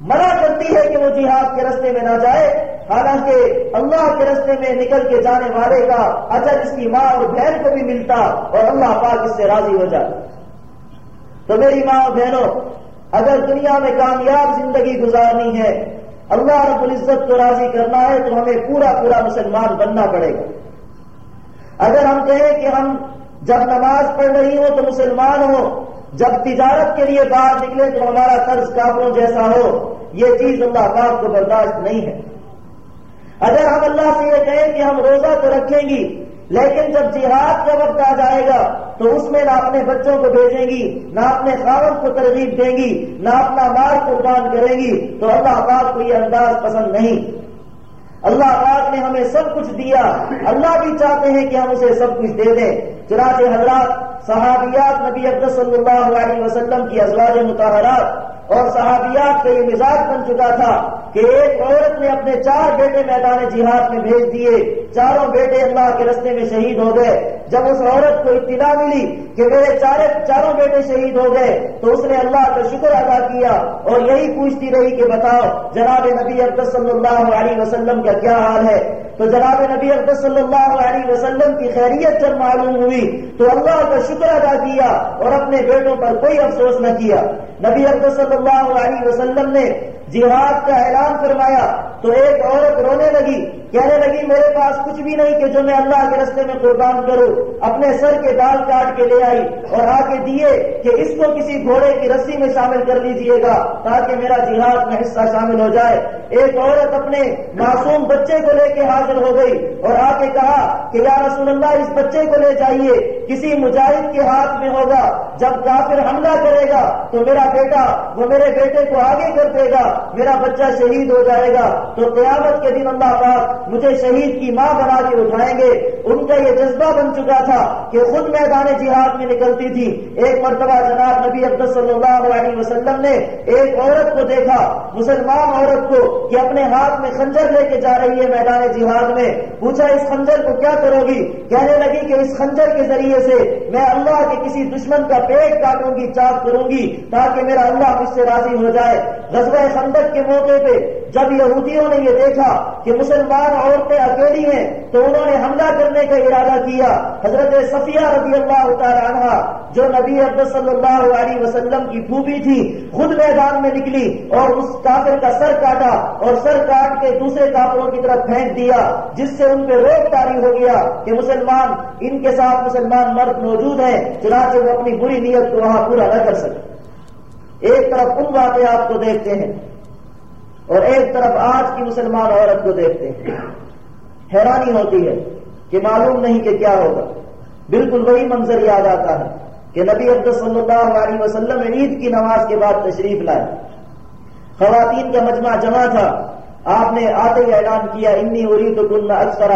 منع کرتی ہے کہ وہ جہاد کے رستے میں نہ جائے، حالانکہ اللہ کے رستے میں نکل کے جانے والے کا اجر اس کی ماں اور بہن کو بھی ملتا اور اللہ پاک اس سے راضی ہو جاتا۔ تو میری ماں اور بہنوں، اگر دنیا میں کامیاب زندگی گزارنی ہے، اللہ رب العزت کو راضی کرنا ہے، تو ہمیں پورا پورا مسلمان بننا پڑے گا۔ اگر ہم کہیں کہ ہم جب نماز پڑھ رہی ہو تو مسلمان ہو جب تجارت کے لیے باہر نکلے تو ہمارا قرض کافروں جیسا ہو، یہ چیز اللہ پاک کو برداشت نہیں ہے۔ اگر ہم اللہ سے یہ کہیں کہ ہم روزہ تو رکھیں گی، لیکن جب جہاد کا وقت آ جائے گا، تو اس میں نہ اپنے بچوں کو بھیجیں گی، نہ اپنے خاون کو ترغیب دیں گی، نہ اپنا مال قربان کریں گی، تو اللہ پاک کو یہ انداز پسند نہیں۔ اللہ پاک نے ہمیں سب کچھ دیا۔ اللہ بھی چاہتے ہیں کہ ہم اسے سب کچھ دے دیں۔ چنانچہ حضرات صحابیات نبی عبد صلی اللہ علیہ وسلم کی ازواج متحرات اور صحابیات کا یہ مزاج بن چکا تھا۔ کہ ایک عورت نے اپنے چار بیٹے میدان جہاد میں بھیج دیے۔ چاروں بیٹے اللہ کے رستے میں شہید ہو گئے۔ جب اس عورت کو اطلاع ملی کہ میرے چاروں بیٹے شہید ہو گئے، تو اس نے اللہ کا شکر ادا کیا اور یہی پوچھتی رہی کہ بتاؤ، جناب نبی عبد صلی اللہ علیہ وسلم کا کیا حال ہے؟ تو جناب نبی عبد صلی اللہ علیہ وسلم کی خیریت جب معلوم ہوئی، تو اللہ کا شکر ادا کیا اور اپنے بیٹوں پر کوئی افسوس نہ کیا۔ نبی عبد صلی اللہ علیہ وسلم نے جہاد کا اعلان فرمایا تو ایک عورت رونے لگی کہنے لگی، میرے پاس کچھ بھی نہیں کہ جو میں اللہ کے رستے میں قربان کروں، اپنے سر کے دال کاٹ کے لے آئی اور آ کے دیے کہ اس کو کسی گھوڑے کی رسی میں شامل کر لیجیے گا تاکہ میرا جہاد میں حصہ شامل ہو جائے۔ ایک عورت اپنے معصوم بچے کو لے کے حاضر ہو گئی اور آ کے کہا کہ، یا رسول اللہ، اس بچے کو لے جائیے، کسی مجاہد کے ہاتھ میں ہوگا، جب کافر حملہ کرے گا تو میرا بیٹا، وہ میرے بیٹے کو آگے کر دے گا، میرا بچہ شہید ہو جائے گا۔ تو قیامت کے دن اللہ پاک مجھے شہید کی ماں بنا کے اٹھائیں گے۔ ان کا یہ جذبہ بن چکا تھا کہ خود میدان جہاد میں نکلتی تھی۔ ایک مرتبہ جناب نبی عبد صلی اللہ علیہ وسلم نے ایک عورت کو دیکھا، مسلمان عورت کو کہ اپنے ہاتھ میں خنجر لے کے جا رہی ہے میدان جہاد میں۔ پوچھا، اس خنجر کو کیا کرو گی؟ کہنے لگی کہ اس خنجر کے ذریعے سے میں اللہ کے کسی دشمن کا پیٹ کاٹوں گی چاپ کروں گی تاکہ میرا اللہ مجھ سے راضی ہو جائے۔ غزوہ خندق کے موقع پہ جب یہودیوں نے یہ دیکھا کہ مسلمان عورتیں اکیلی ہیں، تو انہوں نے حملہ کرنے کا ارادہ کیا۔ حضرت صفیہ رضی اللہ تعالی عنہ، جو نبی عبد صلی اللہ علیہ وسلم کی پھوپھی تھی، خود میدان میں نکلی اور اس کافر کا سر کاٹا اور سر کاٹ کے دوسرے کافروں کی طرف پھینک دیا، جس سے ان پہ روک تاری ہو گیا کہ مسلمان، ان کے ساتھ مسلمان مرد موجود ہیں، چنانچہ وہ اپنی بری نیت کو وہاں پورا نہ کر سکے ایک طرف ان واقعات کو دیکھتے ہیں۔ اور ایک طرف آج کی مسلمان عورت کو دیکھتے ہیں۔ حیرانی ہوتی ہے کہ معلوم نہیں کہ کیا ہوگا۔ بالکل وہی منظر یاد آتا ہے کہ نبی عبد صلی اللہ علیہ وسلم عید کی نماز کے بعد تشریف لائے۔ خواتین کا مجمع جمع تھا۔ آپ نے آتے ہی اعلان کیا، انی اری تو کن اکثر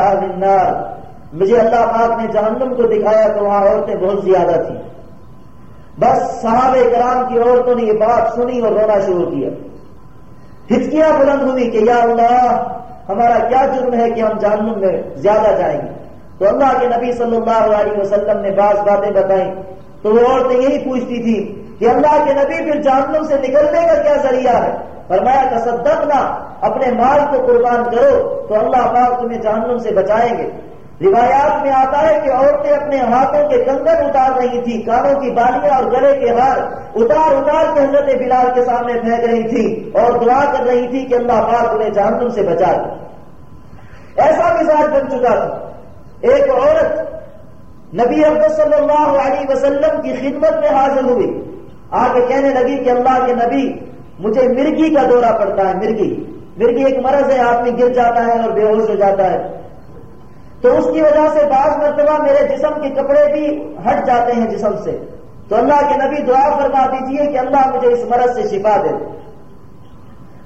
مجھے اللہ پاک نے جہنم کو دکھایا تو وہاں عورتیں بہت زیادہ تھیں۔ بس صحابہ کرام کی عورتوں نے یہ بات سنی اور رونا شروع کیا۔ ہچکیاں بلند ہوئی کہ یا اللہ، ہمارا کیا جرم ہے کہ ہم جہنم میں زیادہ جائیں گے؟ تو اللہ کے نبی صلی اللہ علیہ وسلم نے بعض باتیں بتائیں۔ تو وہ عورتیں یہی پوچھتی تھی کہ اللہ کے نبی پھر جہنم سے نکلنے کا کیا ذریعہ ہے؟ فرمایا تصدق نہ اپنے مال کو قربان کرو تو اللہ پاک تمہیں جہنم سے بچائیں گے۔ روایات میں آتا ہے کہ عورتیں اپنے ہاتھوں کے کنگن اتار رہی تھی کانوں کی بالیاں اور گلے کے ہار اتار اتار کے حضرت بلال کے سامنے پھینک رہی تھی اور دعا کر رہی تھی کہ اللہ پاک انہیں جہنم سے بچا دے۔ ایسا مزاج بن چکا تھا۔ ایک عورت نبی عبد صلی اللہ علیہ وسلم کی خدمت میں حاضر ہوئی۔ آ کے کہنے لگی کہ اللہ کے نبی، مجھے مرگی کا دورہ پڑتا ہے، مرگی۔ مرگی ایک مرض ہے، آدمی گر جاتا ہے اور بے ہوش ہو جاتا ہے۔ تو اس کی وجہ سے بعض مرتبہ میرے جسم کے کپڑے بھی ہٹ جاتے ہیں جسم سے۔ تو اللہ کے نبی دعا فرما دیجیے کہ اللہ مجھے اس مرض سے شفا دے۔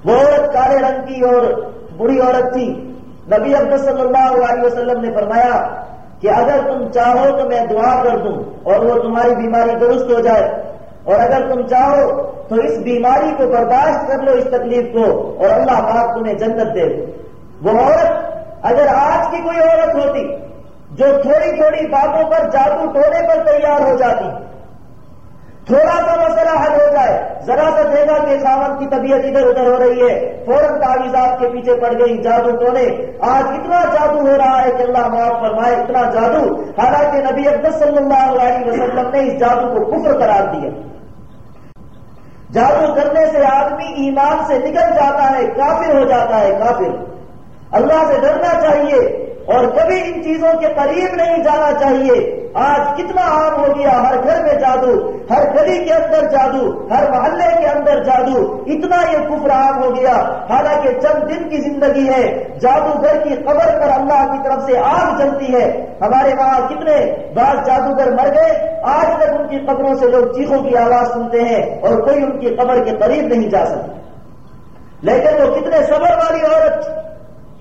وہ عورت کالے رنگ کی اور بری عورت تھی۔ نبی عبد صلی اللہ علیہ وسلم نے فرمایا کہ اگر تم چاہو تو میں دعا کر دوں اور وہ تمہاری بیماری درست ہو جائے۔ اور اگر تم چاہو تو اس بیماری کو برداشت کر لو اس تکلیف کو اور اللہ پاک تمہیں جنت دے۔ وہ عورت اگر آج کی کوئی عورت ہوتی جو تھوڑی تھوڑی باتوں پر جادو ٹونے پر تیار ہو جاتی، تھوڑا سا مسئلہ حل ہو جائے، ذرا سا دیکھا کہ خامد کی طبیعت ادھر ادھر ہو رہی ہے، فوراً کاغذات کے پیچھے پڑ گئی، جادو ٹونے۔ آج اتنا جادو ہو رہا ہے کہ اللہ معاف فرمائے، اتنا جادو۔ حالانکہ نبی عبد صلی اللہ علیہ وسلم نے اس جادو کو کفر قرار دیا۔ جادو کرنے سے آدمی ایمان سے نکل جاتا ہے، کافر ہو جاتا ہے، کافر۔ اللہ سے ڈرنا چاہیے اور کبھی ان چیزوں کے قریب نہیں جانا چاہیے۔ آج کتنا عام ہو گیا، ہر گھر میں جادو، ہر گلی کے اندر جادو، ہر محلے کے اندر جادو۔ اتنا یہ کفر عام ہو گیا۔ حالانکہ چند دن کی زندگی ہے، جادوگر کی قبر پر اللہ کی طرف سے آگ جلتی ہے۔ ہمارے وہاں کتنے بعض جادوگر مر گئے، آج تک ان کی قبروں سے لوگ چیخوں کی آواز سنتے ہیں اور کوئی ان کی قبر کے قریب نہیں جا سکتا۔ لیکن وہ کتنے صبر والی عورت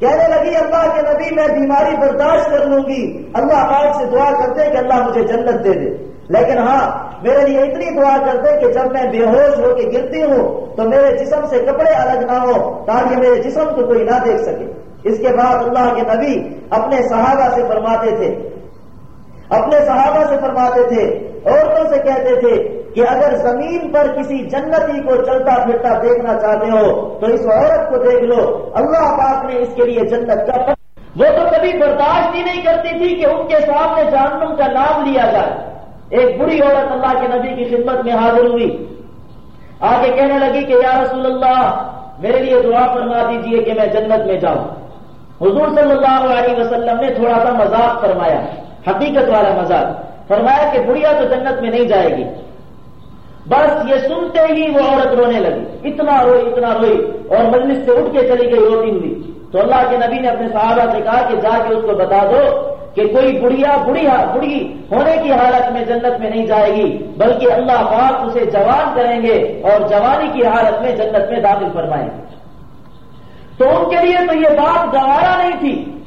کہنے لگی، اللہ کے نبی، میں بیماری برداشت کر لوں گی. اللہ پاک سے دعا کرتے کہ اللہ مجھے جنت دے دے۔ لیکن ہاں میرے لیے اتنی دعا کرتے کہ جب میں بے ہوش ہو کے گرتی ہوں تو میرے جسم سے کپڑے الگ نہ ہو تاکہ میرے جسم کو کوئی نہ دیکھ سکے۔ اس کے بعد اللہ کے نبی اپنے صحابہ سے فرماتے تھے۔ اپنے صحابہ سے فرماتے تھے، عورتوں سے کہتے تھے کہ اگر زمین پر کسی جنتی کو چلتا پھرتا دیکھنا چاہتے ہو، تو اس عورت کو دیکھ لو۔ اللہ پاک نے اس کے لیے جنت کا وہ تو کبھی برداشت ہی نہیں کرتی تھی کہ ان کے سامنے جہنم کا نام لیا جائے۔ ایک بری عورت اللہ کے نبی کی خدمت میں حاضر ہوئی۔ آگے کہنے لگی کہ یا رسول اللہ، میرے لیے دعا فرما دیجیے کہ میں جنت میں جاؤں۔ حضور صلی اللہ علیہ وسلم نے تھوڑا سا مذاق فرمایا، حقیقت والا مذاق۔ فرمایا کہ بڑھیا تو جنت میں نہیں جائے گی۔ بس یہ سنتے ہی وہ عورت رونے لگی۔ اتنا روئی اتنا روئی۔ اور مجلس سے اٹھ کے چلی گئی، روتی ہوئی۔ تو اللہ کے نبی نے اپنے صحابہ سے کہا کہ جا کے اس کو بتا دو کہ کوئی بڑھیا بڑھی بڑھی ہونے کی حالت میں جنت میں نہیں جائے گی، بلکہ اللہ پاک اسے جوان کریں گے اور جوانی کی حالت میں جنت میں داخل فرمائیں گے۔ تو ان کے لیے تو یہ بات گوارا نہیں تھی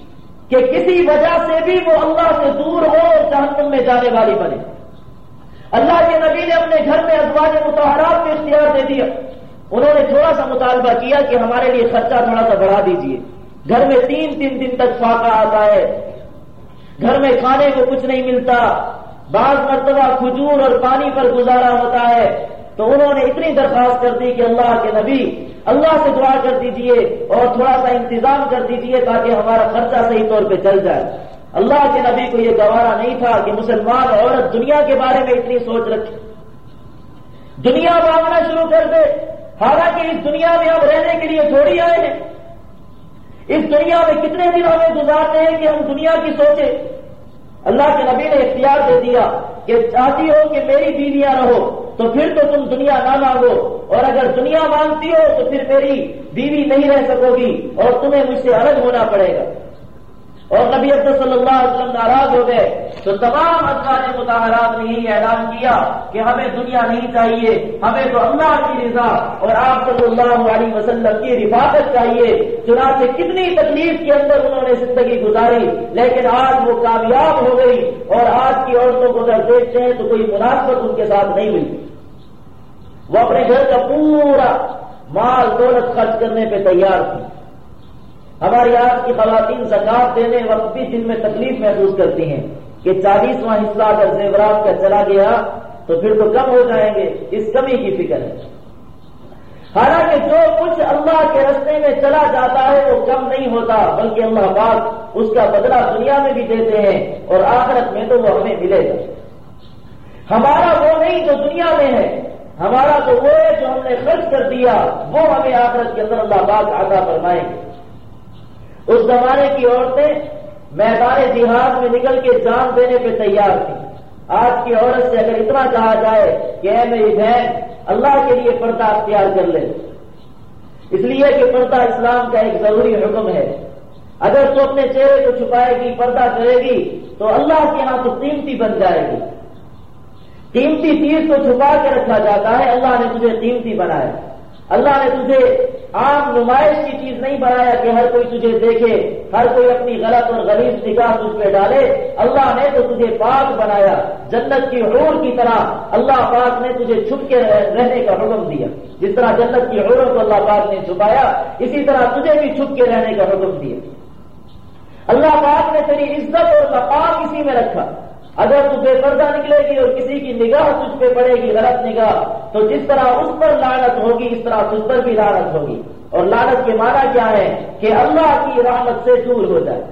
کہ کسی وجہ سے بھی وہ اللہ سے دور ہو اور جہنم میں جانے والی بنے۔ اللہ کے نبی نے اپنے گھر میں ازواج متحرات کو اختیار دے دیا انہوں نے تھوڑا سا مطالبہ کیا کہ ہمارے لیے خرچہ تھوڑا سا بڑھا دیجیے گھر میں تین تین دن تک فاقہ آتا ہے. گھر میں کھانے کو کچھ نہیں ملتا. بعض مرتبہ کھجور اور پانی پر گزارا ہوتا ہے. تو انہوں نے اتنی درخواست کر دی کہ اللہ کے نبی اللہ سے دعا کر دیجیے اور تھوڑا سا انتظام کر دیجیے تاکہ ہمارا خرچہ صحیح طور پہ چل جائے. اللہ کے نبی کو یہ گوارا نہیں تھا کہ مسلمان عورت دنیا کے بارے میں اتنی سوچ رکھے۔ دنیا مانگنا شروع کر دے۔ حالانکہ اس دنیا میں ہم رہنے کے لیے تھوڑی آئے ہیں۔ اس دنیا میں کتنے دن ہمیں گزارتے ہیں کہ ہم دنیا کی سوچیں۔ اللہ کے نبی نے اختیار دے دیا کہ چاہتی ہو کہ میری بیویاں رہو، تو پھر تو تم دنیا نہ مانگو۔ اور اگر دنیا مانگتی ہو تو پھر میری بیوی نہیں رہ سکو گی اور تمہیں مجھ سے الگ ہونا پڑے گا۔ اور نبی عبد صلی اللہ علیہ وسلم ناراض ہو گئے تو تمام ازواج متحرات نے یہی اعلان کیا کہ ہمیں دنیا نہیں چاہیے، ہمیں تو اللہ کی رضا اور آپ صلی اللہ علیہ وسلم کی رفاقت چاہیے۔ چنانچہ کتنی تکلیف کے اندر انہوں نے زندگی گزاری، لیکن آج وہ کامیاب ہو گئی اور آج کی عورتوں کو اگر دیکھتے ہیں تو کوئی مناسبت ان کے ساتھ نہیں ملتی وہ اپنے گھر کا پورا مال دولت خرچ کرنے پہ تیار تھی۔ ہماری آج کی خواتین زکات دینے وقت بھی دن میں تکلیف محسوس کرتی ہیں کہ چالیسواں حصہ اگر زیورات کا چلا گیا تو پھر تو کم ہو جائیں گے، اس کمی کی فکر ہے۔ حالانکہ جو کچھ اللہ کے رستے میں چلا جاتا ہے وہ کم نہیں ہوتا، بلکہ اللہ پاک اس کا بدلہ دنیا میں بھی دیتے ہیں اور آخرت میں تو وہ ہمیں ملے گا۔ ہمارا وہ نہیں جو دنیا میں ہے، ہمارا تو وہ ہے جو ہم نے خرچ کر دیا، وہ ہمیں آخرت کے اندر اللہ پاک آگاہ فرمائیں گے اس زمانے کی عورتیں میدان جہاد میں نکل کے جان دینے پہ تیار تھیں۔ آج کی عورت سے اگر اتنا کہا جائے کہ اے میری بہن، اللہ کے لیے پردہ اختیار کر لے۔ اس لیے کہ پردہ اسلام کا ایک ضروری حکم ہے۔ اگر تو اپنے چہرے کو چھپائے گی، پردہ کرے گی، تو اللہ کے یہاں تو قیمتی بن جائے گی۔ قیمتی چیز کو چھپا کے رکھا جاتا ہے، اللہ نے تجھے قیمتی بنایا۔ اللہ نے تجھے عام نمائش کی چیز نہیں بنایا کہ ہر کوئی تجھے دیکھے، ہر کوئی اپنی غلط اور غریب نگاہ تجھ پہ ڈالے۔ اللہ نے تو تجھے پاک بنایا، جنت کی حور کی طرح اللہ پاک نے تجھے چھپ کے رہنے کا حکم دیا۔ جس طرح جنت کی حوروں کو اللہ پاک نے چھپایا، اسی طرح تجھے بھی چھپ کے رہنے کا حکم دیا۔ اللہ پاک نے تیری عزت اور مقام اسی میں رکھا۔ اگر تو بے پردہ نکلے گی اور کسی کی نگاہ تجھ پہ پڑے گی، غلط نگاہ، تو جس طرح اس پر لانت ہوگی، اس طرح تجھ پر بھی لانت ہوگی۔ اور لانت کے معنی کیا ہے؟ کہ اللہ کی رحمت سے دور ہو جائے۔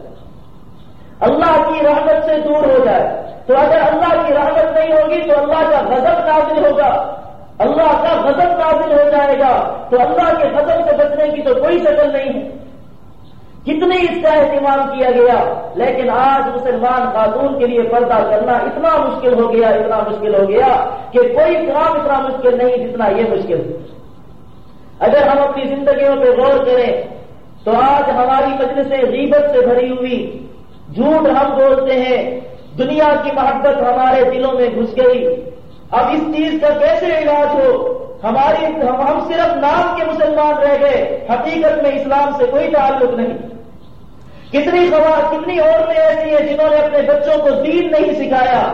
اللہ کی رحمت سے دور ہو جائے۔ تو اگر اللہ کی رحمت نہیں ہوگی، تو اللہ کا غضب نازل ہوگا۔ اللہ کا غضب نازل ہو جائے گا۔ تو اللہ کے غضب سے بچنے کی تو کوئی شکل نہیں۔ ہے کتنی اس کا اہتمام کیا گیا، لیکن آج مسلمان خاتون کے لیے پردہ کرنا اتنا مشکل ہو گیا، اتنا مشکل ہو گیا کہ کوئی کام اتنا مشکل نہیں، جتنا یہ مشکل اگر ہم اپنی زندگیوں پہ غور کریں، تو آج ہماری مجلس غیبت سے بھری ہوئی جھوٹ ہم بولتے ہیں، دنیا کی محبت ہمارے دلوں میں گھس گئی۔ اب اس چیز کا کیسے علاج ہو؟ ہماری ہم صرف نام کے مسلمان رہ گئے، حقیقت میں اسلام سے کوئی تعلق نہیں۔ کتنی خواہ کتنی عورتیں ایسی ہیں جنہوں نے اپنے بچوں کو دین نہیں سکھایا۔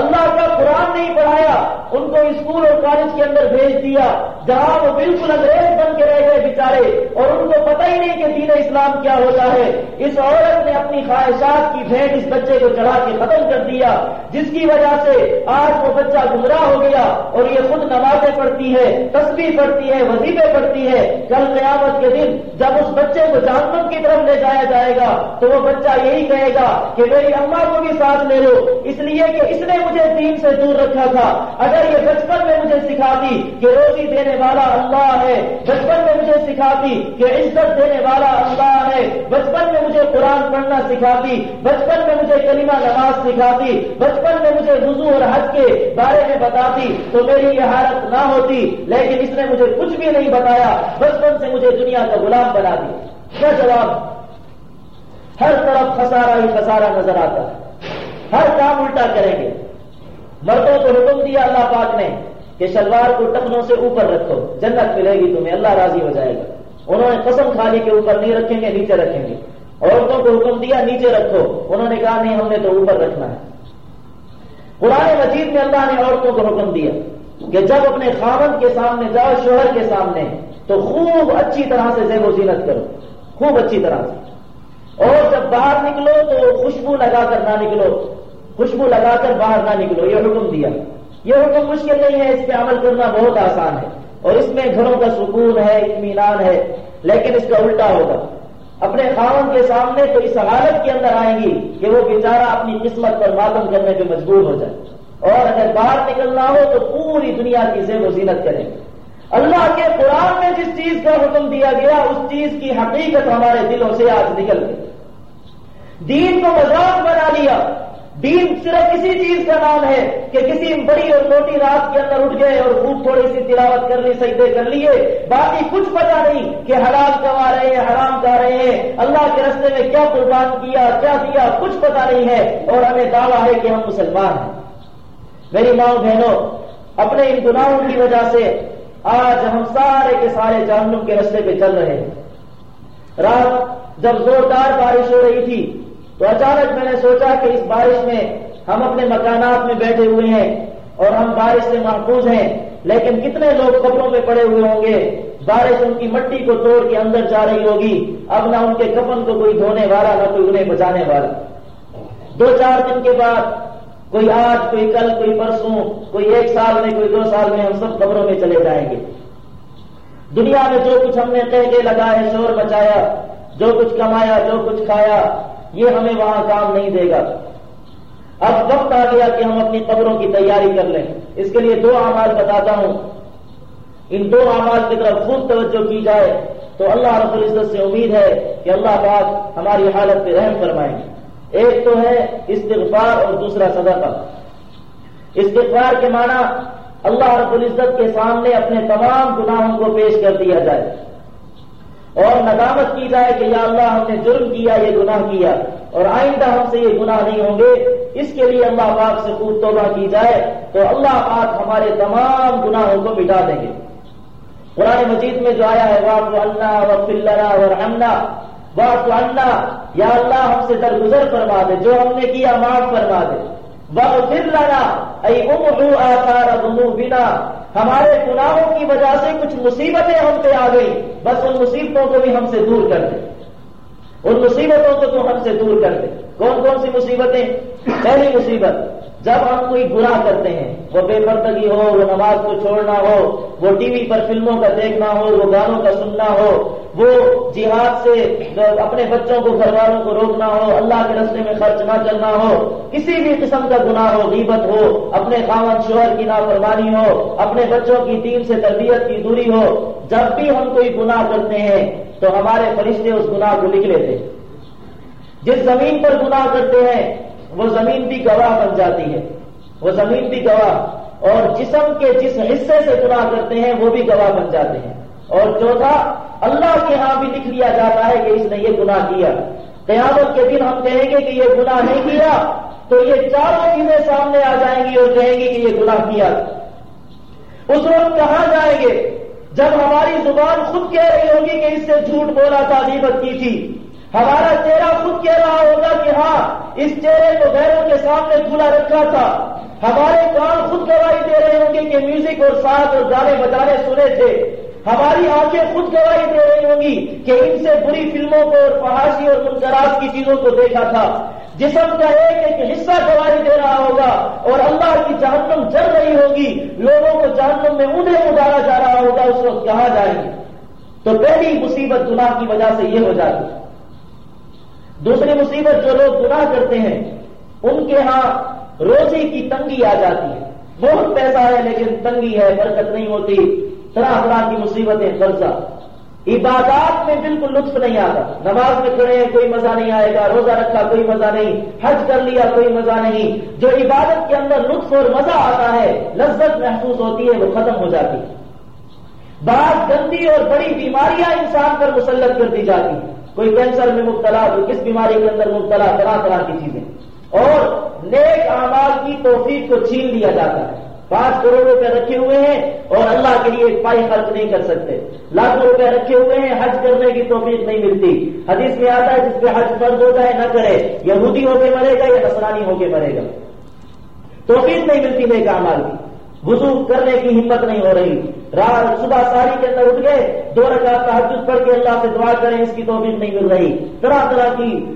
اللہ کا قرآن نہیں پڑھایا، ان کو اسکول اور کالج کے اندر بھیج دیا۔ جہاں وہ بالکل انگریز بن کے رہ گئے بیچارے، اور ان کو پتہ ہی نہیں کہ دین اسلام کیا ہوتا ہے۔ اس عورت نے اپنی خواہشات کی بھیٹ اس بچے کو چڑھا کے ختم کر دیا، جس کی وجہ سے آج وہ بچہ گمراہ ہو گیا، اور یہ خود نمازیں پڑھتی ہے تصویر پڑھتی ہے، وظیفے پڑھتی ہے۔ کل قیامت کے دن جب اس بچے کو جانور کی طرف لے جایا جائے گا، تو وہ بچہ یہی کہے گا کہ میری اما کو بھی ساتھ لے لو، اس لیے کہ اس نے مجھے دین سے دور رکھا تھا۔ اگر یہ بچپن میں مجھے سکھاتی کہ روزی دینے والا اللہ ہے، بچپن میں مجھے سکھاتی کہ عزت دینے والا اللہ ہے، بچپن میں مجھے قرآن پڑھنا سکھاتی، بچپن میں مجھے کلمہ نماز سکھاتی، بچپن میں مجھے وضو اور حج کے بارے میں بتاتی، تو میری یہ حالت نہ ہوتی، لیکن اس نے مجھے کچھ بھی نہیں بتایا۔ بچپن سے مجھے دنیا کا غلام بنا دی کیا جواب؟ ہر طرف خسارا ہی خسارا نظر آتا ہے۔ ہر کام الٹا کریں گے۔ مردوں کو حکم دیا اللہ پاک نے کہ شلوار کو ٹکنوں سے اوپر رکھو، جنت ملے گی تمہیں، اللہ راضی ہو جائے گا۔ انہوں نے قسم کھالی کے اوپر نہیں رکھیں گے، نیچے رکھیں گے۔ عورتوں کو حکم دیا، نیچے رکھو۔ انہوں نے کہا، نہیں، ہم نے تو اوپر رکھنا ہے۔ قرآن مجید میں اللہ نے عورتوں کو حکم دیا کہ جب اپنے خامن کے سامنے جاؤ، شوہر کے سامنے، تو خوب اچھی طرح سے زیب و زینت کرو۔ خوب اچھی طرح سے۔ اور جب باہر نکلو، تو خوشبو لگا کر نہ نکلو۔ خوشبو لگا کر باہر نہ نکلو، یہ حکم دیا۔ یہ حکم مشکل نہیں ہے، اس پہ عمل کرنا بہت آسان ہے۔ اور اس میں گھروں کا سکون ہے، اطمینان ہے، لیکن اس کا الٹا ہوگا۔ اپنے خاون کے سامنے تو اس حالت کے اندر آئیں گی کہ وہ بیچارہ اپنی قسمت پر ماتم کرنے پہ مجبور ہو جائے۔ اور اگر باہر نکلنا ہو تو پوری دنیا کی زیب و زینت کریں گے اللہ کے قرآن میں جس چیز کا حکم دیا گیا، اس چیز کی حقیقت ہمارے دلوں سے آج نکل گئی۔ دین کو مذاق بنا لیا۔ دین صرف کسی چیز کا نام ہے کہ کسی بڑی اور موٹی رات کے اندر اٹھ گئے اور خوب تھوڑی سی تلاوت کر لی، سجدے کر لیے۔ باقی کچھ پتا نہیں کہ حلال کما رہے ہیں، حرام کھا رہے ہیں۔ اللہ کے رستے میں کیا قربان کیا کیا دیا، کچھ پتا نہیں ہے۔ اور ہمیں دعویٰ ہے کہ ہم مسلمان ہیں۔ میری ماں بہنوں، اپنے ان گناہوں کی وجہ سے آج ہم سارے کے سارے جانوروں کے رستے پہ چل رہے ہیں۔ رات جب زوردار بارش ہو رہی تھی تو اچانک میں نے سوچا کہ اس بارش میں ہم اپنے مکانات میں بیٹھے ہوئے ہیں اور ہم بارش سے محفوظ ہیں، لیکن کتنے لوگ قبروں میں پڑے ہوئے ہوں گے؟ بارش ان کی مٹی کو توڑ کے اندر جا رہی ہوگی۔ اب نہ ان کے کفن کو کوئی دھونے والا، نہ کوئی انہیں بچانے والا۔ دو چار دن کے بعد کوئی آج، کوئی کل، کوئی پرسوں، کوئی ایک سال میں، کوئی دو سال میں ہم سب قبروں میں چلے جائیں گے۔ دنیا میں جو کچھ ہم نے کہہ کے لگائے، شور بچایا جو کچھ کمایا، جو کچھ کھایا یہ ہمیں وہاں کام نہیں دے گا۔ اب وقت آ گیا کہ ہم اپنی قبروں کی تیاری کر لیں۔ اس کے لیے دو اعمال بتاتا ہوں۔ ان دو اعمال کی طرف خوب توجہ کی جائے تو اللہ رب العزت سے امید ہے کہ اللہ پاک ہماری حالت پہ رحم فرمائیں گے۔ ایک تو ہے استغفار اور دوسرا صدقہ۔ استغفار کے معنی اللہ رب العزت کے سامنے اپنے تمام گناہوں کو پیش کر دیا جائے۔ اور ندامت کی جائے کہ یا اللہ ہم نے جرم کیا، یہ گناہ کیا۔ اور آئندہ ہم سے یہ گناہ نہیں ہوں گے۔ اس کے لیے اللہ پاک سے خوب توبہ کی جائے تو اللہ پاک ہمارے تمام گناہوں کو مٹا دیں گے۔ قرآن مجید میں جو آیا ہے واق اللہ و فلنا اور امنا واق اللہ یا اللہ ہم سے درگزر فرما دے، جو ہم نے کیا معاف فرما دے۔ پھر لگا آثار بنا ہمارے گناہوں کی وجہ سے کچھ مصیبتیں ہم پہ آ گئی بس ان مصیبتوں کو بھی ہم سے دور کر دیں ان مصیبتوں کو تو ہم سے دور کر دے۔ کون کون سی مصیبتیں؟ پہلی مصیبت جب ہم کوئی گناہ کرتے ہیں، وہ بے پردگی ہو، وہ نماز کو چھوڑنا ہو، وہ ٹی وی پر فلموں کا دیکھنا ہو، وہ گانوں کا سننا ہو، وہ جہاد سے اپنے بچوں کو، گھر والوں کو روکنا ہو، اللہ کے رستے میں خرچ نہ چلنا ہو، کسی بھی قسم کا گناہ ہو، غیبت ہو، اپنے خامن شوہر کی نافرمانی ہو، اپنے بچوں کی دین سے تربیت کی دوری ہو، جب بھی ہم کوئی گناہ کرتے ہیں، تو ہمارے فرشتے اس گناہ کو لکھ لیتے جس زمین پر گناہ کرتے ہیں وہ زمین بھی گواہ بن جاتی ہے۔ وہ زمین بھی گواہ۔ اور جسم کے جس حصے سے گناہ کرتے ہیں، وہ بھی گواہ بن جاتے ہیں۔ اور چوتھا، اللہ کے ہاں بھی لکھ لیا جاتا ہے کہ اس نے یہ گناہ کیا۔ قیامت کے دن ہم کہیں گے کہ یہ گناہ نہیں کیا، تو یہ چاروں چیزیں سامنے آ جائیں گی اور کہیں گی کہ یہ گناہ کیا۔ اس وقت کہاں جائیں گے؟ جب ہماری زبان خود کہہ رہی ہوگی کہ اس سے جھوٹ بولا تھا عیبت کی تھی۔ ہمارا چہرہ خود کہہ رہا ہوگا کہ ہاں اس چہرے کو غیروں کے سامنے کھلا رکھا تھا۔ ہمارے کان خود گواہی دے رہے ہوں گے کہ میوزک اور ساتھ اور گانے بجانے سنے تھے۔ ہماری آنکھیں خود گواہی دے رہی ہوں گی کہ ان سے بری فلموں کو اور پہاڑی اور منظرات کی چیزوں کو دیکھا تھا۔ جسم کا ایک ایک حصہ گواہی دے رہا ہوگا اور اللہ کی جہنم چل رہی ہوگی۔ لوگوں کو جہنم میں انہیں اڑایا جا رہا ہوگا، اس وقت کہاں جائیں گے؟ تو پہلی مصیبت گناہ کی وجہ سے یہ ہو جاتی ہے۔ دوسری مصیبت جو لوگ گناہ کرتے ہیں، ان کے ہاں روزی کی تنگی آ جاتی ہے۔ بہت پیسہ ہے لیکن تنگی ہے، برکت نہیں ہوتی۔ طرح طرح کی مصیبتیں قرضہ عبادات میں بالکل لطف نہیں آتا۔ نماز میں کھڑے ہیں، کوئی مزہ نہیں آئے گا۔ روزہ رکھا، کوئی مزہ نہیں۔ حج کر لیا، کوئی مزہ نہیں۔ جو عبادت کے اندر لطف اور مزہ آتا ہے، لذت محسوس ہوتی ہے، وہ ختم ہو جاتی۔ ہے بعض گندی اور بڑی بیماریاں انسان پر مسلط کر دی جاتی۔ ہیں کوئی کینسر میں مبتلا، کوئی کس بیماری کے اندر مبتلا، طرح طرح کی چیزیں۔ اور نیک اعمال کی توفیق کو چھین لیا جاتا ہے۔ پانچ کروڑ روپے رکھے ہوئے ہیں اور اللہ کے لیے ایک پائی خرچ نہیں کر سکتے۔ لاکھوں روپے رکھے ہوئے ہیں، حج کرنے کی توفیق نہیں ملتی۔ حدیث میں آتا ہے، جس پہ حج فرض ہو جائے، نہ کرے۔ یہودی ہو کے مرے گا یا نسرانی ہو کے مرے گا۔ توفیق نہیں ملتی نیک اعمال کی۔ وضو کرنے کی ہمت نہیں ہو رہی۔ رات صبح ساری کے اندر اٹھ گئے، دو رکعت تحجد پڑھ کے اللہ سے دعا کریں، اس کی توفیق نہیں مل رہی۔ طرح طرح کی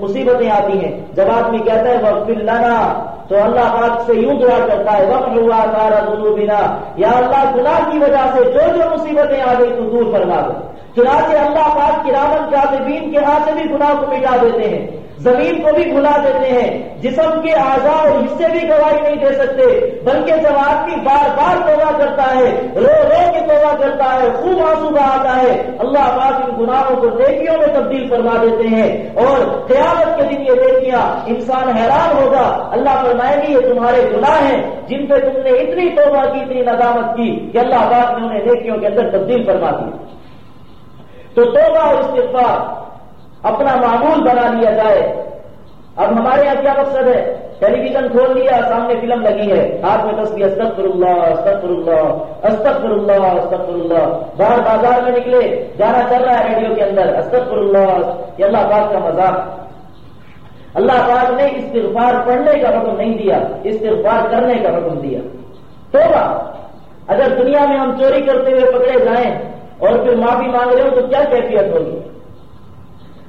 مصیبتیں آتی ہیں۔ جب آدمی کہتا ہے وقت لانا تو اللہ پاک سے یوں دعا کرتا ہے وقت ہوا سارا دونوں بنا یا اللہ، گناہ کی وجہ سے جو جو مصیبتیں آ گئی تو دور فرما دو۔ چنانچہ اللہ پاک کی رامن کے ہاتھ سے بھی گناہ کو مٹا دیتے ہیں۔ زمین کو بھی بھلا دیتے ہیں، جسم کے آزاد اور حصے بھی گواہی نہیں دے سکتے، بلکہ جب آدمی بار بار توبہ کرتا ہے، رو رو کے توبہ کرتا ہے، خوب آنسو بہاتا ہے۔ اللہ پاک ان گناہوں کو نیکیوں میں تبدیل فرما دیتے ہیں اور قیامت کے دن یہ نیکیاں انسان حیران ہوگا۔ اللہ فرمائے گی، یہ تمہارے گناہ ہیں، جن پہ تم نے اتنی توبہ کی، اتنی ندامت کی کہ اللہ پاک نے انہیں نیکیوں کے اندر تبدیل فرما دی تو توبہ اور استغفار اپنا معمول بنا لیا جائے۔ اب ہمارے یہاں کیا مقصد ہے؟ ٹیلی ویژن کھول لیا، سامنے فلم لگی ہے۔ ہاتھ میں تصویر استفر اللہ استفر اللہ استفر اللہ استفر اللہ باہر بازار میں نکلے، جانا چل رہا ہے ریڈیو کے اندر استفر اللہ یہ اللہ پاک کا مذاق۔ اللہ پاک نے استغفار پڑھنے کا حکم نہیں دیا، استغفار کرنے کا حکم دیا۔ تو اگر دنیا میں ہم چوری کرتے ہوئے پکڑے جائیں اور پھر معافی مانگ رہے ہو تو کیا کیفیت ہوگی؟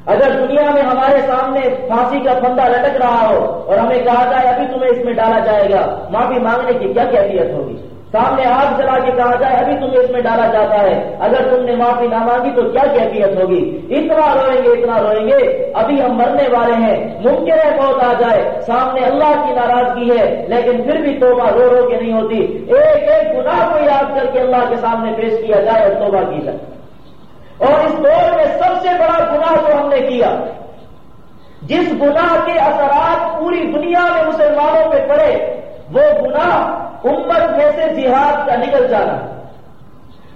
اگر دنیا میں ہمارے سامنے پھانسی کا پھندا لٹک رہا ہو اور ہمیں کہا جائے ابھی تمہیں اس میں ڈالا جائے گا، معافی مانگنے کی کیا کیفیت ہوگی؟ سامنے آگ جلا کے کہا جائے ابھی تمہیں اس میں ڈالا جاتا ہے۔ اگر تم نے معافی نہ مانگی تو کیا کیفیت ہوگی؟ اتنا روئیں گے، اتنا روئیں گے۔ ابھی ہم مرنے والے ہیں، ممکن ہے بہت آ جائے۔ سامنے اللہ کی ناراضگی ہے، لیکن پھر بھی توبہ رو رو کے نہیں ہوتی۔ ایک ایک گناہ کو یاد کر کے اللہ کے سامنے پیش کیا جائے اور توبہ کی جائے۔ اور اس دور میں سب سے بڑا گناہ جو ہم نے کیا، جس گناہ کے اثرات پوری دنیا میں مسلمانوں پہ پڑے، وہ گناہ امت میں سے جہاد کا نکل جانا۔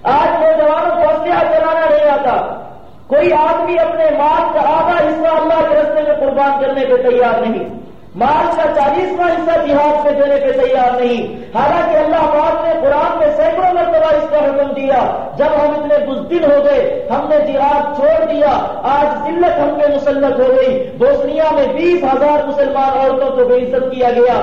آج نوجوانوں کو ہتھیار چلانا نہیں آتا۔ کوئی آدمی اپنے مال کا آدھا حصہ اللہ کے رستے میں قربان کرنے پہ تیار نہیں۔ مال کا چالیسواں حصہ جہاد سے دینے پہ تیار نہیں۔ حالانکہ اللہ پاک نے قرآن میں سینکڑوں مرتبہ اس کا حکم دیا، جب ہم اتنے بزدل ہو گئے، ہم نے جہاد چھوڑ دیا، آج ذلت ہم پہ مسلط ہو گئی۔ بوسنیا میں بیس ہزار مسلمان عورتوں کو بے عزت کیا گیا۔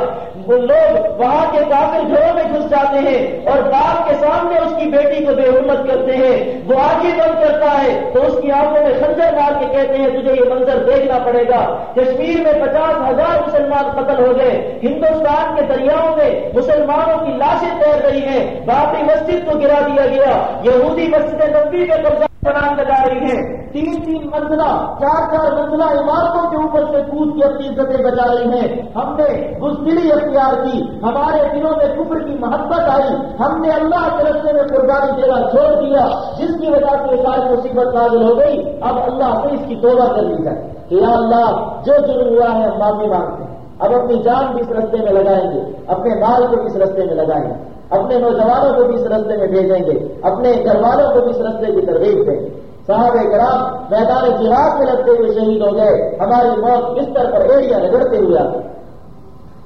وہ لوگ وہاں کے کافر گھروں میں گھس جاتے ہیں اور باپ کے سامنے اس کی بیٹی کو بے حرمت کرتے ہیں۔ وہ آگے بند کرتا ہے تو اس کی آنکھوں میں خنجر مار کے کہتے ہیں، تجھے یہ منظر دیکھنا پڑے گا۔ کشمیر میں پچاس ہزار مسلمان قتل ہو گئے۔ ہندوستان کے دریاؤں میں مسلمانوں کی لاشیں تیر رہی ہیں۔ باقی مسجد کو گرا دیا گیا۔ یہودی مسجد نبی کے قبضہ بنان لگا رہی ہیں تین تین منزلہ، چار چار منزلہ عمارتوں کے اوپر سے کود کی اپنی عزتیں بچا رہی ہیں۔ ہم نے بزدلی اختیار کی، ہمارے دلوں میں کفر کی محبت آئی۔ ہم نے اللہ کے رستے میں قربانی دینا چھوڑ دیا، جس کی وجہ سے ساری مصیبت نازل ہو گئی۔ اب اللہ سے اس کی توبہ کر لی جائے کہ یا اللہ، جو جرم ہوا ہے معافی مانگتے ہیں۔ اب اپنی جان بھی اس رستے میں لگائیں گے، اپنے مال کو بھی اس رستے میں لگائیں گے۔ اپنے نوجوانوں کو بھی اس رستے میں بھیجیں گے، اپنے گھر والوں کو بھی اس رستے کی ترغیب دیں۔ گے صاحب کرام میدان جہاد میں لگتے ہوئے شہید ہو گئے۔ ہماری موت بستر پر ایریا رگڑتے ہوئے آتے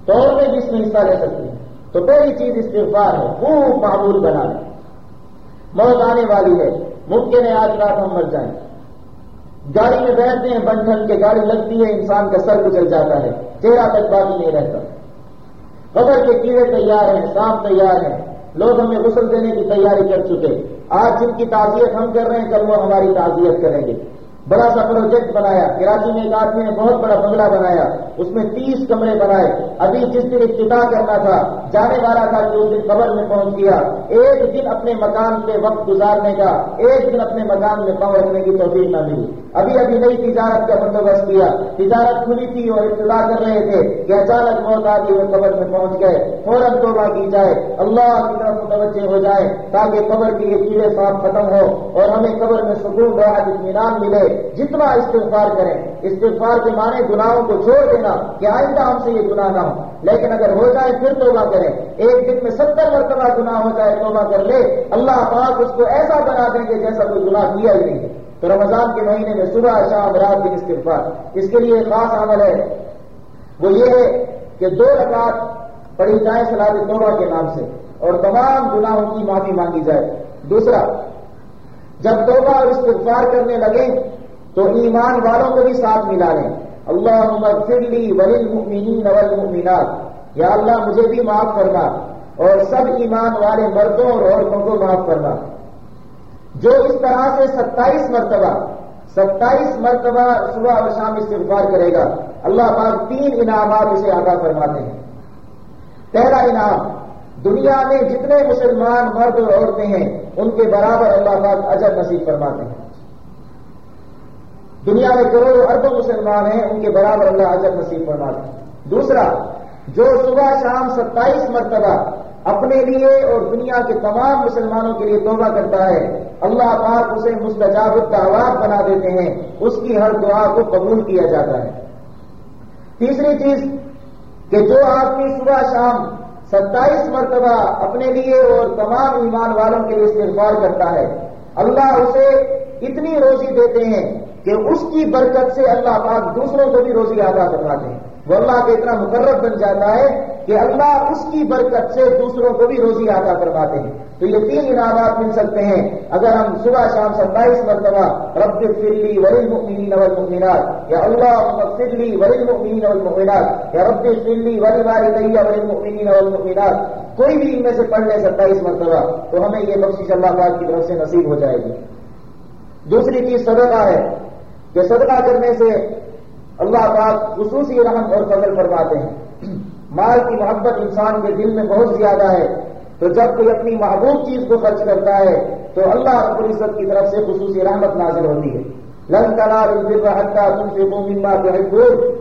تو اور میں بھی اس میں حصہ لے سکتے ہیں تو پہلی چیز استغفار ہے، خوب معمول بنا لیں۔ موت آنے والی ہے۔ ممکن ہے آج رات ہم مر جائیں۔ گاڑی میں بیٹھتے ہیں بنٹھن کے گاڑی لگتی ہے، انسان کا سر گزر جاتا ہے۔ چہرہ تک باقی نہیں رہتا۔ بدر کے کیڑے تیار ہیں، سانپ تیار ہیں۔ لوگ ہمیں غسل دینے کی تیاری کر چکے۔ آج جن کی تعزیت ہم کر رہے ہیں، کل وہ ہماری تعزیت کریں گے۔ بڑا سا پروجیکٹ بنایا، کراچی میں ایک آدمی نے بہت بڑا بنگلہ بنایا، اس میں تیس کمرے بنائے۔ ابھی جس دن ابتدا کرنا تھا، جانے والا تھا کہ اس دن قبر میں پہنچ گیا ایک دن اپنے مکان پہ وقت گزارنے کا، ایک دن اپنے مکان میں پاؤں رکھنے کی توفیق نہ ملی۔ ابھی ابھی نئی تجارت کا بندوبست کیا۔ تجارت کھلی تھی اور ابتدا کر رہے تھے کہ اچانک موت آدھی وہ قبر میں پہنچ گئے۔ فوراً توبہ کی جائے۔ اللہ کی طرف متوجہ ہو جائے تاکہ قبر کے یہ کیڑے صاف ختم ہو اور ہمیں قبر میں سکون راحت اطمینان ملے۔ جتنا استغفار کریں، استغفار کے معنی گناہوں کو چھوڑ دینا کہ آئندہ ہم سے یہ گناہ نہ ہو۔ لیکن اگر ہو جائے پھر توبہ کریں۔ ایک دن میں ستر مرتبہ گناہ ہو جائے، توبہ کر لے۔ اللہ پاک اس کو ایسا بنا دیں گے جیسا کوئی گناہ کیا ہی نہیں۔ تو رمضان کے مہینے میں صبح، شام، رات دن استغفار۔ اس کے لیے خاص عمل ہے۔ وہ یہ ہے کہ دو رکعت پڑھی جائے سلاد توبہ کے نام سے اور تمام گناہوں کی معافی مانگی جائے۔ دوسرا، جب توبہ اور استغفار کرنے لگے تو ایمان والوں کو بھی ساتھ ملا لیں۔ اللہ فرلی ولین والمؤمنات۔ یا اللہ مجھے بھی معاف کرنا اور سب ایمان والے مردوں اور عورتوں کو معاف کرنا جو اس طرح سے ستائیس مرتبہ ستائیس مرتبہ صبح اور شام استغفار کرے گا، اللہ پاک تین انعامات اسے آگاہ فرماتے ہیں۔ پہلا انعام، دنیا میں جتنے مسلمان مرد اور عورتیں ہیں، ان کے برابر اللہ پاک اجر نصیب فرماتے ہیں۔ دنیا میں کروڑوں اربوں مسلمان ہیں، ان کے برابر اللہ اجر نصیب فرماتے ہیں دوسرا، جو صبح شام ستائیس مرتبہ اپنے لیے اور دنیا کے تمام مسلمانوں کے لیے توبہ کرتا ہے، اللہ پاک اسے مستجاب الدعوات بنا دیتے ہیں، اس کی ہر دعا کو قبول کیا جاتا ہے۔ تیسری چیز، کہ جو آدمی صبح شام ستائیس مرتبہ اپنے لیے اور تمام ایمان والوں کے لیے استغفار کرتا ہے، اللہ اسے اتنی روزی دیتے ہیں کہ اس کی برکت سے اللہ پاک دوسروں کو بھی روزی ادا کرواتے ہیں۔ وہ اللہ کا اتنا مقرر بن جاتا ہے کہ اللہ اس کی برکت سے دوسروں کو بھی روزی ادا کرواتے ہیں۔ تو یہ تین انعامات مل سکتے ہیں۔ اگر ہم صبح شام ستائیس مرتبہ رب فرلی ولی مکمین اول یا اللہ فرلی ولی مکمین اول یا رب فرلی ولی واری دیا ولی مکمین کوئی بھی ان میں سے پڑھ لے ستائیس مرتبہ، تو ہمیں یہ بخش اللہ پاک کی طرف سے نصیب ہو جائے گی۔ دوسری چیز صدقہ ہے۔ کہ صدقہ کرنے سے اللہ پاک خصوصی رحم اور فضل فرماتے ہیں۔ مال کی محبت انسان کے دل میں بہت زیادہ ہے۔ تو جب کوئی اپنی محبوب چیز کو خرچ کرتا ہے، تو اللہ رب العزت کی طرف سے خصوصی رحمت نازل ہوتی ہے۔ لن تنال حتہ تم سے مما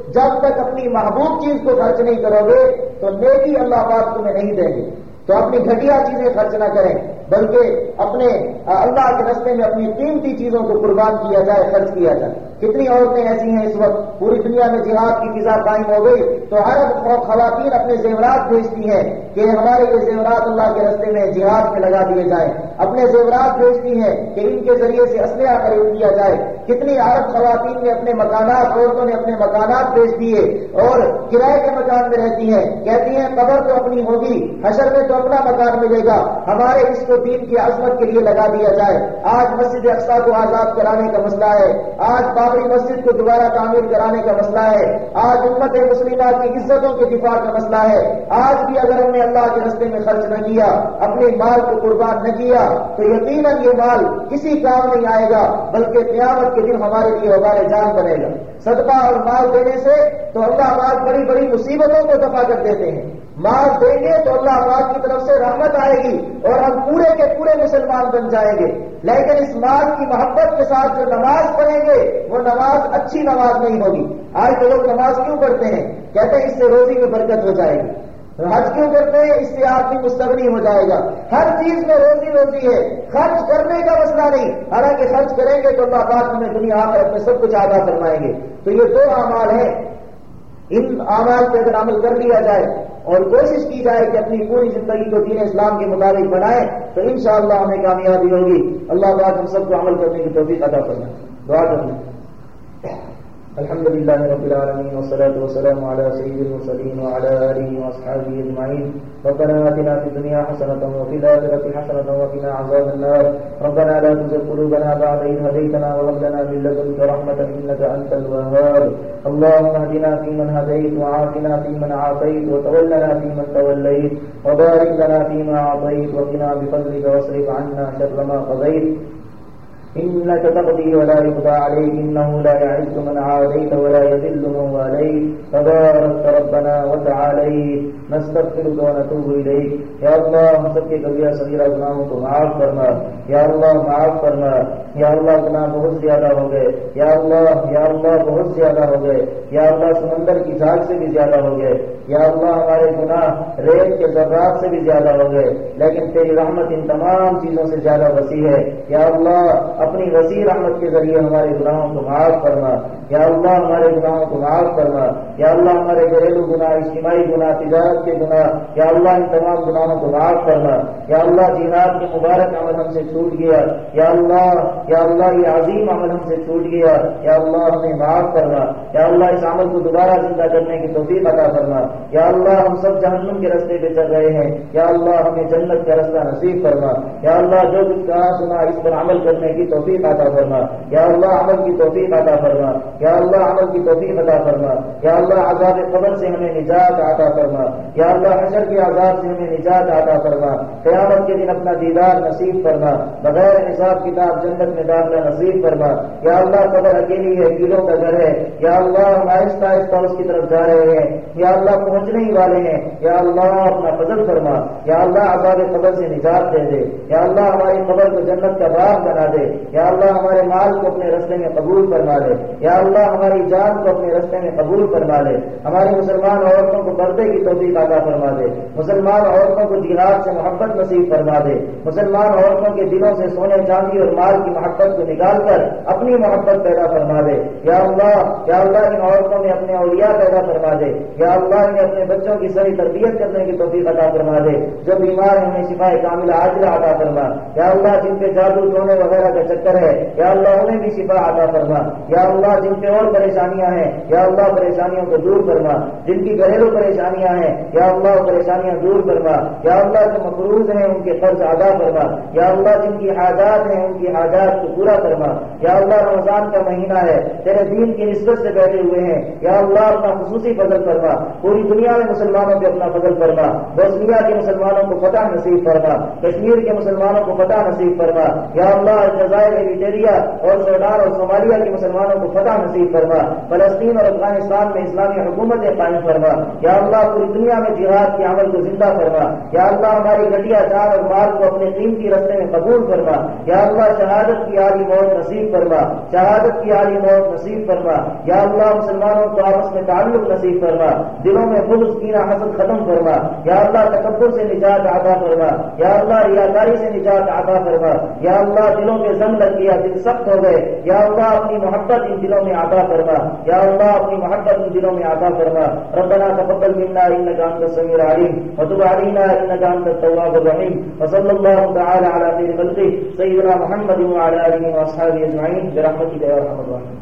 جب تک اپنی محبوب چیز کو خرچ نہیں کرو گے، تو نیکی اللہ پاک تمہیں نہیں دیں گے۔ تو اپنی گھٹیا چیزیں خرچ نہ کریں۔ بلکہ اپنے اللہ کے رستے میں اپنی قیمتی چیزوں کو قربان کیا جائے، خرچ کیا جائے۔ کتنی عورتیں ایسی ہیں اس وقت، پوری دنیا میں جہاد کی فضا قائم ہو گئی، تو ہر خواتین اپنے زیورات بھیجتی ہیں کہ ہمارے یہ زیورات اللہ کے رستے میں جہاد میں لگا دیے جائیں۔ اپنے زیورات بھیجتی ہیں کہ ان کے ذریعے سے اسلحہ خرید دیا جائے۔ کتنی عرب خواتین نے اپنے مکانات، عورتوں نے اپنے مکانات بھیج دیے اور کرائے کے مکان میں رہتی ہیں۔ کہتی ہیں، قبر تو اپنی ہوگی، حشر میں تو اپنا مکان ملے گا، ہمارے اس کو دین کی عظمت کے لیے لگا دیا جائے۔ آج مسجد اقسا کو آزاد کرانے کا مسئلہ ہے۔ آج بابری مسجد کو دوبارہ تعمیر کرانے کا مسئلہ ہے۔ آج امت مسلمہ کی عزتوں کے دفاع کا مسئلہ ہے۔ آج بھی اگر ہم نے اللہ کے رستے میں خرچ نہ کیا، اپنے مال کو قربان نہ کیا، تو یقیناً یہ مال کسی کام نہیں آئے گا، بلکہ قیامت کے دن ہمارے لیے ہمارے جان بنے گا۔ صدقہ اور مال دینے سے تو اللہ پاک بڑی بڑی مصیبتوں کو دفاع کر دیتے ہیں۔ مال دیں گے تو اللہ پاک کی طرف سے رحمت آئے گی اور ہم پورے کے پورے مسلمان بن جائیں گے۔ لیکن اس مال کی محبت کے ساتھ جو نماز پڑھیں گے، وہ نماز اچھی نماز نہیں ہوگی۔ آج تو لوگ نماز کیوں پڑھتے ہیں؟ کہتے ہیں اس سے روزی میں برکت ہو جائے گی۔ حج کیوں کرتے ہیں؟ اس سے آدمی مستغنی ہو جائے گا۔ ہر چیز میں روزی روزی ہے۔ خرچ کرنے کا مسئلہ نہیں۔ حالانکہ خرچ کریں گے تو اللہ پاک ہمیں دنیا آخر اپنے سب کچھ آگاہ فرمائیں گے۔ تو یہ دو اعمال ہیں۔ ان اعمال پہ اگر عمل کر لیا جائے اور کوشش کی جائے کہ اپنی پوری زندگی کو دین اسلام کے مطابق بنائے، تو انشاءاللہ ہمیں کامیابی ہوگی۔ اللہ پاک ہم سب کو عمل کرنے کی توفیق ادا کرنا دعا کرنا۔ الحمد لله رب العالمين والصلاة والسلام على سيد المرسلين وعلى آله وأصحابه أجمعين. ربنا آتنا في الدنيا حسنة وفي الآخرة حسنة وقنا عذاب النار. ربنا لا تزغ قلوبنا بعد إذ هديتنا وهب لنا من لدنك رحمة إنك أنت الوهاب. اللهم اهدنا فيمن هديت وعافنا فيمن عافيت وتولنا فيمن توليت. وبارك لنا فيما أعطيت وقنا بفضلك واصرف عنا شر ما قضيت. إنك تقضي ولا يقضى عليك إنه لا يعز من عاديت ولا يذل من واليت. تبارك ربنا وتعاليت. نستغفرك ونتوب إليك يا الله ہم سب کے کبیرہ صغیرہ گناہوں کو معاف کرنا یا اللہ معاف کرنا یا اللہ گناہ بہت زیادہ ہو گئے یا اللہ یا اللہ بہت زیادہ ہو گئے یا اللہ سمندر کی جھاگ سے بھی زیادہ ہو گئے یا اللہ ہمارے گناہ ریت کے ذرات سے بھی زیادہ ہو گئے لیکن تیری رحمت ان تمام چیزوں سے زیادہ وسیع ہے یا اللہ اپنی وسیع رحمت کے ذریعے ہمارے گناہوں کو معاف کرنا یا اللہ ہمارے گناہوں کو معاف کرنا یا اللہ ہمارے گھریلو گناہ اجتماعی گناہ تجارت کے گناہ یا اللہ ان تمام گناہوں کو معاف کرنا یا اللہ جہاد کے مبارک عمل ہم سے چھوٹ گیا یا اللہ یا اللہ یہ عظیم عمل ہم سے چھوٹ گیا یا اللہ ہمیں معاف کرنا یا اللہ اس عمل کو دوبارہ زندہ کرنے کی توفیق عطا کرنا یا اللہ ہم سب جہنم کے رستے پہ چل رہے ہیں یا اللہ ہمیں جنت کا رستہ نصیب کرنا یا اللہ جو کچھ کہا سنا اس پر عمل کرنے کی توفیق عطا کرنا یا اللہ عمل کی توفیق عطا کرنا یا اللہ عمل کی توفیق عطا کرنا یا اللہ عذاب قبر سے ہمیں نجات عطا کرنا یا اللہ حشر کے عذاب سے ہمیں نجات عطا کرنا قیامت کے دن اپنا دیدار نصیب کرنا بغیر نصاب کتاب جنت میں داخلہ نصیب کرنا یا اللہ قبر اکیلی ہے کلوں کا گھر ہے۔ یا اللہ ہم آہستہ آہستہ اس کی طرف جا رہے ہیں۔ یا اللہ پہنچنے ہی والے ہیں۔ یا اللہ اپنا فضل فرما۔ یا اللہ عذاب قبر سے نجات دے دے۔ یا اللہ ہماری قبر کو جنت کا باغ بنا دے۔ یا اللہ ہمارے مال کو اپنے رستے میں قبول فرما دے۔ یا اللہ اللہ ہماری جان کو اپنے رستے میں قبول فرما لے ہماری مسلمان عورتوں کو پردے کی توفیق عطا فرما دے۔ مسلمان عورتوں کو جہاد سے محبت نصیب فرما دے۔ مسلمان عورتوں کے دلوں سے سونے چاندی اور مال کی محبت کو نکال کر اپنی محبت پیدا فرما دے۔ یا اللہ یا اللہ ان عورتوں میں اپنے اولیاء پیدا فرما دے۔ یا اللہ انہیں اپنے بچوں کی صحیح تربیت کرنے کی توفیق عطا فرما دے۔ جو بیمار ہیں، انہیں شفا کامل حاضرہ عطا فرما۔ یا اللہ جن کے جادو سونے وغیرہ کا چکر ہے، یا اللہ انہیں بھی شفا عطا فرما۔ یا اللہ جن کے اور پریشانیاں ہیں، یا اللہ پریشانیوں کو دور کرنا جن کی گھریلو پریشانیاں ہیں یا اللہ پریشانیاں دور کرنا یا اللہ جو مقروض ہیں، ان کے قرض ادا کرنا یا اللہ جن کی حاجات ہیں، ان کی حاجات کو پورا کرنا یا اللہ رمضان کا مہینہ ہے، تیرے دین کی نسبت سے بیٹھے ہوئے ہیں۔ یا اللہ اپنا خصوصی فضل کرنا پوری دنیا میں مسلمانوں پہ اپنا فضل کرنا بوسنیا کے مسلمانوں کو فتح نصیب کرنا کشمیر کے مسلمانوں کو فتح نصیب کرنا یا اللہ جزائر ایریٹریا اور سردار اور صومالیہ کے مسلمانوں کو فتح نصیب نصیب فرما۔ فلسطین اور افغانستان میں اسلامی حکومت قائم فرما۔ یا اللہ پوری دنیا میں جہاد کے عمل کو زندہ فرما۔ یا اللہ، ہماری گٹیا جان اور مال کو اپنے قیمتی رستے میں قبول فرما۔ یا اللہ، شہادت کی عالی موت نصیب فرما۔ شہادت کی عالی موت نصیب فرما۔ یا اللہ، مسلمانوں کو آپس میں تعلق نصیب فرما۔ دلوں میں خود کینا حسد ختم فرما۔ یا اللہ، تکبر سے نجات عطا فرما۔ یا اللہ، ریاکاری سے نجات عطا فرما۔ یا اللہ، دلوں کے زنگ لگ گیا، دل سخت ہو گئے۔ یا اللہ، اپنی محبت ان دلوں میں عطا فرما۔ یا اللہ، اپنی محبت ان دلوں میں عطا فرما۔ ربنا تقبل منا انك انت السميع العليم وتب علينا انك انت التواب الرحيم وصلى الله تعالى على خير خلقه سيدنا محمد وعلى اله واصحابه اجمعين برحمتك يا ارحم الراحمين